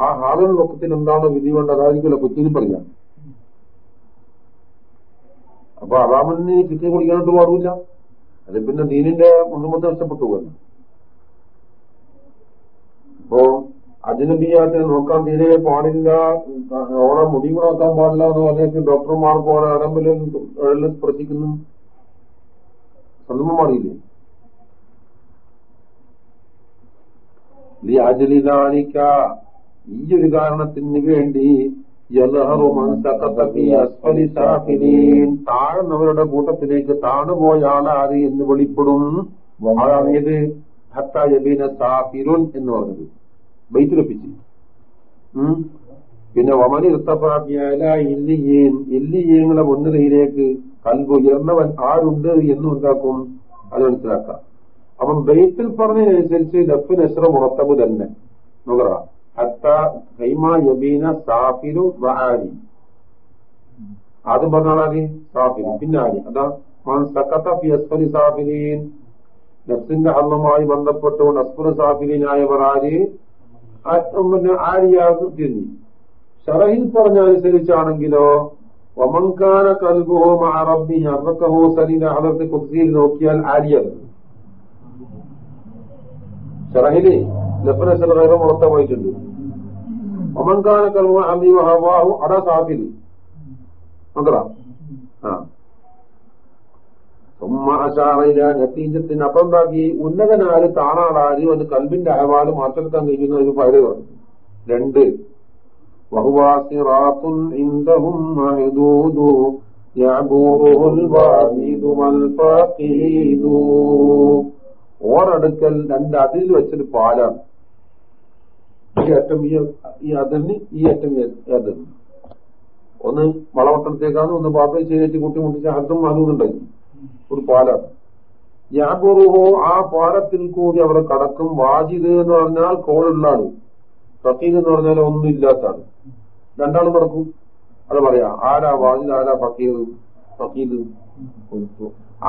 ആ ഹാളുകൾ ഒക്കത്തിന് എന്താണോ വിധി വേണ്ട അതായിരിക്കില്ല കൊച്ചിന് പറയാം. അപ്പൊ അറാമന് കിറ്റി കുടിക്കാനൊട്ട് പാടില്ല. അത് പിന്നെ ദീനിന്റെ മുന്നമത്തെ നഷ്ടപ്പെട്ടു പോകുന്നു അപ്പോ അജനബിയായിട്ട് നോക്കാൻ തീരെ പാടില്ല. ഓണം മുടി നോക്കാൻ പാടില്ല എന്ന് പറഞ്ഞേക്ക് ഡോക്ടർമാർ പോലെ അരമ്പിലും എഴുതിൽ സ്പർശിക്കുന്നു. സ്വന്തം പാടില്ലേ ഈ ഒരു കാരണത്തിന് വേണ്ടി താഴ്ന്നവരുടെ കൂട്ടത്തിലേക്ക് താണുപോയ ആളാര് എന്ന് വെളിപ്പെടും. ഇത് ഹത്ത എന്ന് പറഞ്ഞത്. ബൈത്തിലൊപ്പിച്ച്. പിന്നെ വമനി ഇർത്തഫാഫിയാല ഇല്ലിയീൻ ഇല്ലിയീങ്ങളെ മുൻനിരയിലേക്ക് കൽബ് ഉയർന്നവൻ ആരുണ്ട് എന്നും ഉണ്ടാക്കും. അത് മനസ്സിലാക്കാം. അപ്പം ബെയ്ത്തിൽ പറഞ്ഞതിനനുസരിച്ച് ലഫ് നസ്ര മുറത്തബ് തന്നെ. യബീന സാഫിരു അത് പറഞ്ഞാളാൽ സാഫിരു പിന്നെ ആലി അതാ സാഫിലീൻ. നഫ്സിന്റെ ഹല്ലമായി ബന്ധപ്പെട്ടുകൊണ്ട് അസ്ഫുർ സാഫിലീനായവർ ആര്? പിന്നെ ആര്യാകും തിരിഞ്ഞു ഷറഹിൽ പറഞ്ഞ അനുസരിച്ചാണെങ്കിലോ വമൻകാന കൽബുഹോ മഅറബി അർക്കഹോ സലീന ഹലർത്ത് കുദ്സിയിൽ നോക്കിയാൽ ആര്യത് ഷറഹിൽ ലഫ്നസൽ ഗൈറ മുറത്തമായിട്ടുണ്ട് വമങ്കാന കൽബു അബി വഹവാഹു അട സാഫിൽ നോക്കടാ ആ. നഫം ബാക്കി ഉന്നതനാല് താണാളാൽ അത് കൽബിന്റെ അഹവാൽ മാറ്റെടുക്കാൻ കഴിയുന്ന ഒരു പഴയ പറഞ്ഞു രണ്ട്. ഓരടുക്കൽ രണ്ട് അതിൽ വെച്ചൊരു പാലാണ്. ഈ അറ്റം ഈ അതിന് ഈ അറ്റം അതിന്. ഒന്ന് വളവട്ടത്തേക്കാണ് ഒന്ന് പാപ്പയെ ചെയ്തിട്ട് കുട്ടിമുട്ടിച്ച് അർത്ഥം വാങ്ങുന്നുണ്ടായി ഒരു പാലാണ് യാബുറുഹോ ആ പാലത്തിൽ കൂടി അവർ കടക്കും. വാജിദ് എന്ന് പറഞ്ഞാൽ കോളുള്ളാണ്. ഫക്കീദ് എന്ന് പറഞ്ഞാൽ ഒന്നും ഇല്ലാത്താണ് രണ്ടാളും നടക്കും. അത് പറയാ ആരാ വാജിദ് ആരാ ഫക്കീദ് ഫക്കീദ്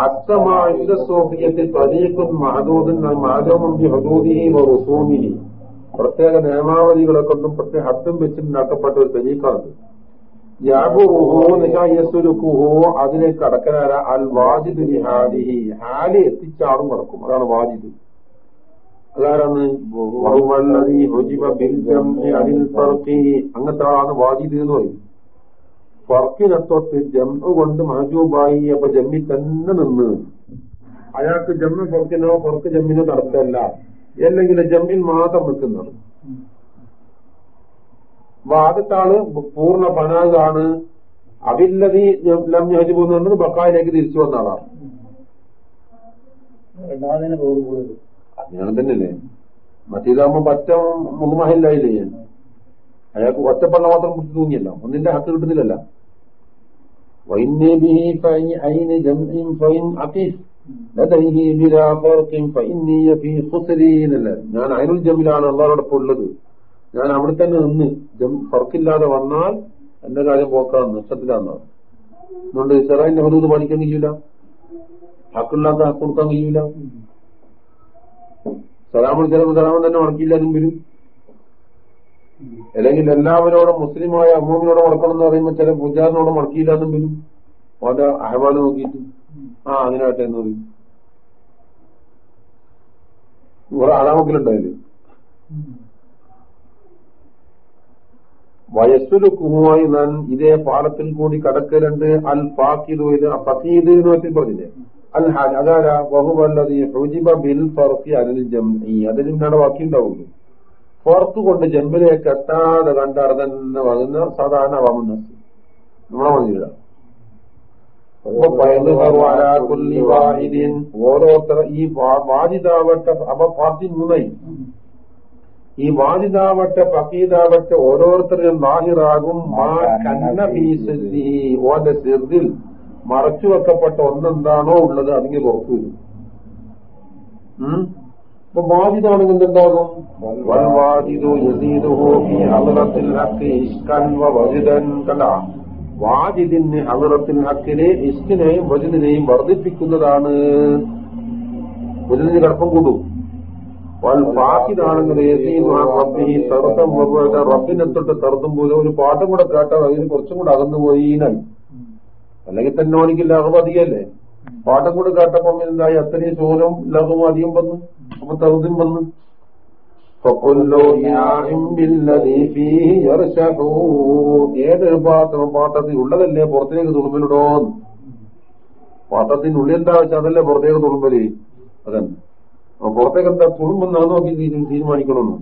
അത്തമായുടെ സോഫിയത്തിൽ പരീക്കും മഹദൂദിൻ മാധവം ഹദൂദിഹി റുസൂമിഹി. പ്രത്യേക നിയമാവലികളെ കൊണ്ടും പ്രത്യേക ഹത്തും വെച്ചിട്ടുണ്ടാക്കപ്പെട്ട ഒരു തരീക്കാണ് യാബുറുഹോ അതിലേക്ക് കടക്കനാര അൽ വാജിദ് ഹാലിഹി ഹാലി എത്തിച്ചാടും കടക്കും. അതാണ് വാജിദ്. അങ്ങനത്തെ ആളാണ് വാജിദ് എന്ന് പറയും. ഫർക്കിനെ തൊട്ട് കൊണ്ട് മഹജൂബായി. അപ്പൊ ജമ്മി തന്നെ നിന്ന്. അയാൾക്ക് ജമ്മ ഫർക്കിനോ ഫർക്ക് ജമ്മിനോ നടത്തല്ല അല്ലെങ്കിൽ ജമ്മിൽ മാത്രം നിൽക്കുന്നത് അപ്പൊ ആദ്യത്തെ ആൾ പൂർണ പനാഗാണ്. അവില്ലതി ലം യഹജിബ് പോകുന്നുണ്ടെന്ന് ബക്കായിലേക്ക് തിരിച്ചു വന്ന ആളാണ്. അങ്ങനെ തന്നെയല്ലേ? മറ്റേതാകുമ്പോ പറ്റ മുതുമഹില്ലായില്ലേ ഞാൻ അയാൾക്ക് ഒറ്റപ്പള്ള മാത്രം കുറിച്ച് തൂങ്ങിയല്ല. ഒന്നിന്റെ ഹക്ക് കിട്ടുന്നില്ലല്ല. ഞാൻ അയനുൽ ജമ്മിലാണ് അള്ളാഹോടൊപ്പം ഉള്ളത്. ഞാൻ അവിടെ തന്നെ നിന്ന്. പുറത്തില്ലാതെ വന്നാൽ എന്റെ കാര്യം പോക്കാൻ നഷ്ടത്തിലാന്നാണ് അതുകൊണ്ട് ഇസ്രായേലിന്റെ ഹുദൂദ് പാലിക്കാൻ കഴിയൂല. ഹക്കില്ലാത്ത ഹക്ക് കൊടുക്കാൻ കഴിയൂല. സലാമൻ ചിലപ്പോൾ സലാമൻ തന്നെ മടക്കിയില്ലാതും വരും. അല്ലെങ്കിൽ എല്ലാവരോടും മുസ്ലിമായ അമ്മൂമിനോട് മുടക്കണം എന്ന് പറയുമ്പോൾ ചില പൂജാറിനോട് എന്നും വരും. അവന്റെ അഹവാൽ നോക്കിയിട്ട്. ആ അതിനാട്ടെ എന്ന് പറയും. ഇവിടെ അളമക്കലുണ്ടായാലും വയസ്സുലുക്കുമായി ഞാൻ ഇതേ പാലത്തിൽ കൂടി കടക്കലുണ്ട്. അൽ ഫാക്കിദ് ഇത് എന്ന് വെച്ചു പറഞ്ഞില്ലേ? അൽ അതാരാ? ബഹുവല്ലത് ഹുജിബ ബിൽ ഫർക്കി അനിൽ ജംഇ. അതിൽ നിന്നാണ് ബാക്കി ഉണ്ടാവുള്ളൂ ഫോർത്ത് കൊണ്ട് ജമ്മിലേക്ക് എത്താതെ കണ്ടാർ തന്നെ വകുന്ന സാധാരണ വാമുന്ന നമ്മളെ വന്നില്ല ഓരോരുത്തർ ഈ വാജിതാവട്ടെ അപ്പൊ പാർട്ടി മൂന്നായി. ഈ വാജിതാവട്ടെ പക്കീതാവട്ടെ ഓരോരുത്തരും ലാഹിറാകും മാ കന്ന ഫീസി ഓന്റെ സിറിൽ മറച്ചു വെക്കപ്പെട്ട ഒന്നെന്താണോ ഉള്ളത് അതിന് പുറത്തു വരും? ഇപ്പൊ വാജിദാണെങ്കിൽ എന്തുണ്ടാകും? വാജിദിന് ഹളറത്തിൽ ഹക്കിനെ ഇഷ്കിനെയും വജിദിനെയും വർദ്ധിപ്പിക്കുന്നതാണ്. വജിദിന് കടപ്പം കൂടും. റബ്ബിനെ തൊട്ട് തർദ്ദം പോലെ ഒരു പാട്ടും കൂടെ കേട്ടാൽ അതിന് കുറച്ചും കൂടെ അകന്നു പോയിനായി അല്ലെങ്കിൽ തന്നെ ഓനിക്ക് ലഹവതിയല്ലേ പാട്ടും കൂടെ കേട്ടപ്പം എന്തായി? അത്രയും ചോരവും ലഹവും അധികം വന്നു. അപ്പൊ തറുതും വന്ന്. ഏതൊരു പാത്രം പാട്ടത്തിൽ ഉള്ളതല്ലേ പുറത്തേക്ക് തുളുമ്പിലിടോന്ന്? പാട്ടത്തിനുള്ളിൽ എന്താ വെച്ചാൽ അതല്ലേ പുറത്തേക്ക് തുളുമ്പൽ? അതന്നെ. പുറത്തേക്ക് എന്താ തുളുമ്പെന്ന് അത് നോക്കി തീരു- തീരുമാനിക്കണമെന്ന്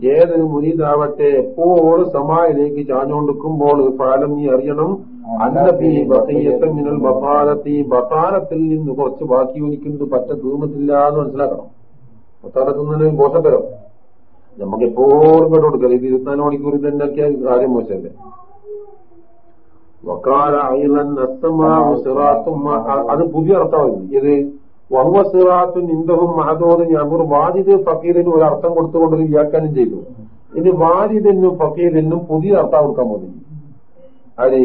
ഏതൊരു മുനീതാവട്ടെ എപ്പോഴും സമായിലേക്ക് ചാഞ്ഞുകൊണ്ടിരിക്കുമ്പോൾ ഫലം നീ അറിയണം. അന്നപ്പി ബഖിയത്ത മിനൽ ബത്താലത്തി ബത്താലത്തിൽ നിന്ന് കുറച്ച് ബാക്കി ഒലിക്കുന്നത് പറ്റ തീർന്നിട്ടില്ല എന്ന് മനസ്സിലാക്കണം ബത്താലത്തുന്നതിന് മോശത്തരം നമുക്ക് എപ്പോഴും കണ്ടു കൊടുക്കാം. ഇത് ഇരുപത്തിനാല് മണിക്കൂർ തന്നെ കാര്യം മോശമല്ലേ വക്കാല അത് പുതിയ അർത്ഥമായിരുന്നു ഇത് വഹുവ സിറാത്തുൻ ഇന്ദഹും മഹദോദ് ഞമ്മർ വാജിദ് ഫക്കീറിന് ഒരു അർത്ഥം കൊടുത്തുകൊണ്ട് വ്യാഖ്യാനം ചെയ്തു. ഇനി വാജിദിനും ഫക്കീറിനും പുതിയ അർത്ഥം കൊടുക്കാൻ പോകുന്നു ആര്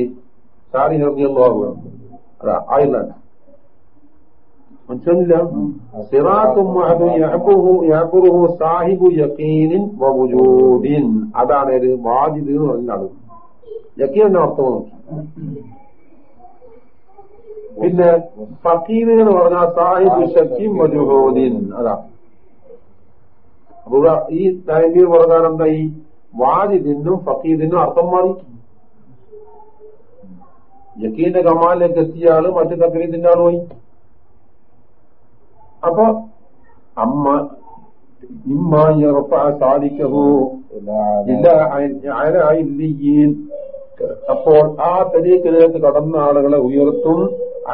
സാരി നിർത്തിയല്ലോ അതാ അയർലാൻഡ് മനസ്സിലില്ല സിറാത്തും മഹദും യഅബുഹു യഅബുറുഹു സാഹിബു യഖീനിൻ വവുജൂദിൻ അതാണ് ഒരു വാജിദ് എന്ന് പറഞ്ഞ ആൾ. യക്കീന്റെ അർത്ഥം നോക്കി. പിന്നെ ഫക്കീർ എന്ന് പറഞ്ഞാൽ സാഹിബ് ഷക്കീം മജുഹോദീൻ അതാ. അപ്പൊ ഈ തൈബീർ പ്രകാരം എന്താ ഈ വാജിദിനും ഫക്കീദിനും അർത്ഥം മാറി? യക്കീന്റെ കമാലിലേക്ക് എത്തിയ ആൾ മറ്റു തക്രീദിന്റെ ആളുമായി. അപ്പൊ അമ്മ ഇമ്മ സാലിക്കഹു. ഇല്ല അപ്പോൾ ആ തരീക്കിലേക്ക് കടന്ന ആളുകളെ ഉയർത്തും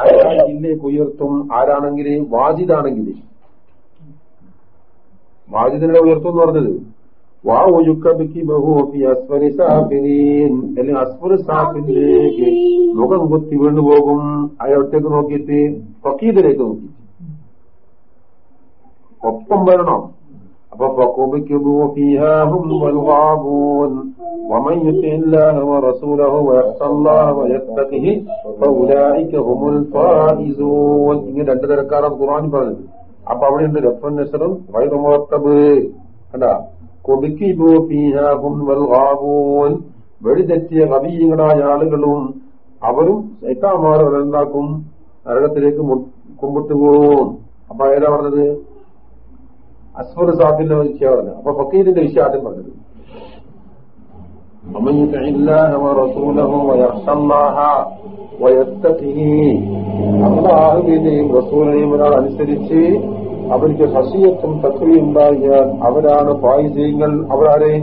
ആരാ ജില്ലയ്ക്ക് ഉയർത്തും. ആരാണെങ്കിൽ? വാജിദാണെങ്കിൽ. വാജിദിനെ ഉയർത്തും എന്ന് പറഞ്ഞത്. മുഖം കുത്തി വീണ്ടുപോകും അയാളത്തേക്ക് നോക്കിയിട്ട് ഫക്കീദിലേക്ക് നോക്കി ഒപ്പം വരണം. അപ്പൊ ഇങ്ങനെ രണ്ടു തരക്കാരാണ് ഖുർആൻ പറഞ്ഞത്. അപ്പൊ അവിടെ ഉണ്ട് റഫൻ നസറും വൈറമോത്തബ് കണ്ട? കൊതുക്കിബൂൻ വെടിതെറ്റിയ കവിയങ്ങളായ ആളുകളും അവരും സൈത്താമാരും എന്താക്കും നരകത്തിലേക്ക് കുമ്പിട്ടുപോകും. അപ്പൊ ഏതാ പറഞ്ഞത്? അസ്ഫർ സാബിന്റെ വിഷയം പറഞ്ഞു അപ്പൊ ഫക്കീറിന്റെ വിഷയം ആദ്യം പറഞ്ഞത് ومن يطع الله ورسوله ويخشى الله ويتقه അള്ളാഹുവിനെയും റസൂലിനെയും ഒരാൾ അനുസരിച്ച് അവർക്ക് ഹസിയത്തും തക്വയും ഉണ്ടാകിയാൽ അവരാണ് പായിസീങ്ങൾ അവരാരെ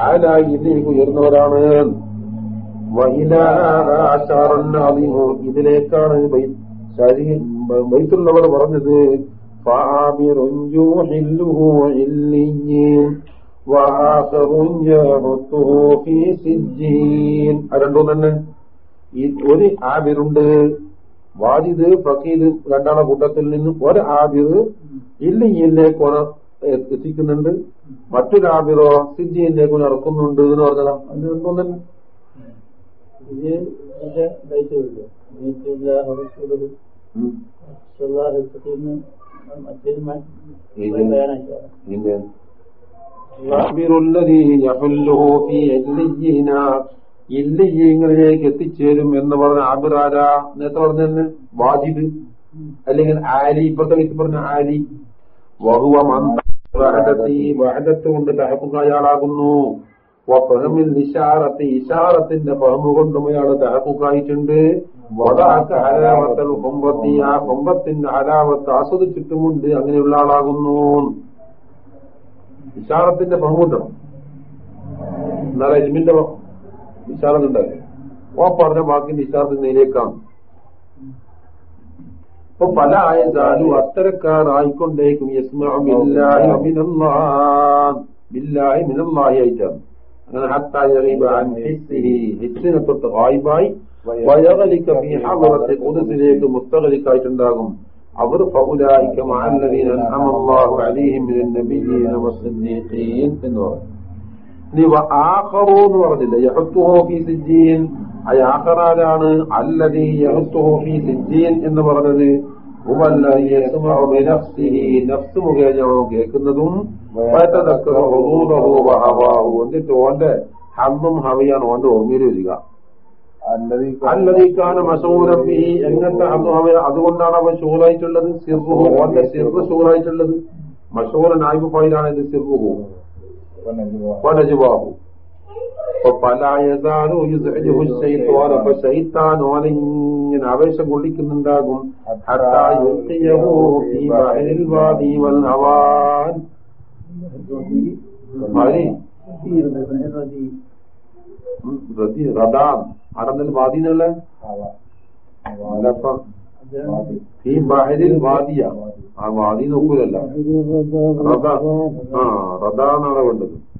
ആരായി ഇതിലേക്ക് ഉയർന്നവരാണ് വഹിലാശാറന്നതിമോ ഇതിലേക്കാണ് വൈത്തുള്ളവർ പറഞ്ഞത് فعابر يحله عليين وآخر يحطه في سجين രണ്ടും തന്നെ ഈ ഒരു ആബിറുണ്ട് വാജിദ് ഫക്കീദ് രണ്ടാളെ കൂട്ടത്തിൽ നിന്ന് ഒരു ആബിറ് ഇല്ലിയിലേക്ക് എത്തിക്കുന്നുണ്ട് മറ്റൊരു ആബിറോ സിദ്ധിയിലേക്ക് ഇറക്കുന്നുണ്ട് എന്ന് പറഞ്ഞതാ അത് രണ്ടും തന്നെ ഇത് ഇതിന്റെ ദൈത്യമില്ലേ ദൈത്യമില്ല ഉം. മറ്റൊരു ഇത് ബയാനായിട്ട് ഇതിന്റെ العابر الذي يحله في عليين ഇല്ലിയങ്ങളിലേക്ക് എത്തിച്ചേരും എന്ന് പറഞ്ഞ ആബിറാര നേരത്തെ പറഞ്ഞെന്ന് വാജിബ് അല്ലെങ്കിൽ ആലി ഇപ്പോഴത്തെ വ്യക്തി പറഞ്ഞ ആലി വഹുവ മന്ദത്തി വഹദത്ത് കൊണ്ട് തഹപ്പുക അയാളാകുന്നു ഫഹമിൽ ഇഷാറത്ത് ഇഷാറത്തിന്റെ ഫഹമു കൊണ്ടും അയാൾ തഹപ്പുക്കായിട്ടുണ്ട് വടാക്ക് ഹലാവത്തൽ കൊമ്പത്തി ആ കൊമ്പത്തിന്റെ ഹലാവത്ത് ആസ്വദിച്ചിട്ടുമുണ്ട്. അങ്ങനെയുള്ള ആളാകുന്നു. വിശാലത്തിന്റെ പങ്കുണ്ടണം എന്നാലും എലിമിന്റെ വിശാലം ഉണ്ടാവില്ല? പറഞ്ഞ വാക്കിന്റെ വിശാലത്തിന്റെ നിലയിലേക്കാണ് ഇപ്പൊ പല ആയതാലും അത്തരക്കാർ ആയിക്കൊണ്ടേക്കും യസ്മഉ ബില്ലാഹി വമിനല്ലാഹ് ബില്ലാഹി മിനല്ലാഹി ആയിട്ടാണ്. അങ്ങനെ ഹിസ്സിനെ തൊട്ട് ഗായിബായി. വയഗലിക ഫീ ഹദറത്തി ഖുദ്സിലേക്ക് മുസ്തഗലിക്കായിട്ടുണ്ടാകും അവർ ഫൗലായിക മഅല്ലദീന അൻഅമ അല്ലാഹു അലൈഹിം മിനൻ നബിയ്യീന വസ്സദ്ദീഖീൻ എന്ന് പറഞ്ഞു. ഇനി ആഖറു എന്ന് പറഞ്ഞില്ല? യഹത്തുഹു ഫീ സിജ്ജീൻ. ആ ആഖറാലാണ് അല്ലദീ യഹത്തുഹു ഫീ സിജ്ജീൻ എന്ന് പറഞ്ഞത്. നഫ്സ് കേൾക്കുന്നതും എന്നിട്ട് ഓന്റെ ഹമ്മും ഹവിയാണ് ഓന്റെ ഓർമ്മയിൽ വരിക. എങ്ങനത്തെ മസൂരബി എങ്ങനത്തെ അത് അതുകൊണ്ടാണ് അവൻ ഷൂറായിട്ടുള്ളത് സിർറുഹു. ഓന്റെ സിർറ് ഷൂറായിട്ടുള്ളത് മഷൂറ നായിബ് ഫൈലാണ് ഇത് സിർറുഹു വനജുവാഹു. അപ്പൊ പലായതാനും അപ്പൊ ശൈത്താൻ ഓനെ ഇങ്ങനെ ആവേശം കൊള്ളിക്കുന്നുണ്ടാകും. വാദി റദി. അടന്നൽ വാദിന്നുള്ള അല്ലപ്പം ഈ ബഹരിൽ വാദിയ. ആ വാദി നോക്കൂലല്ല. റദ. ആ റദാന്നാണ് വേണ്ടത്?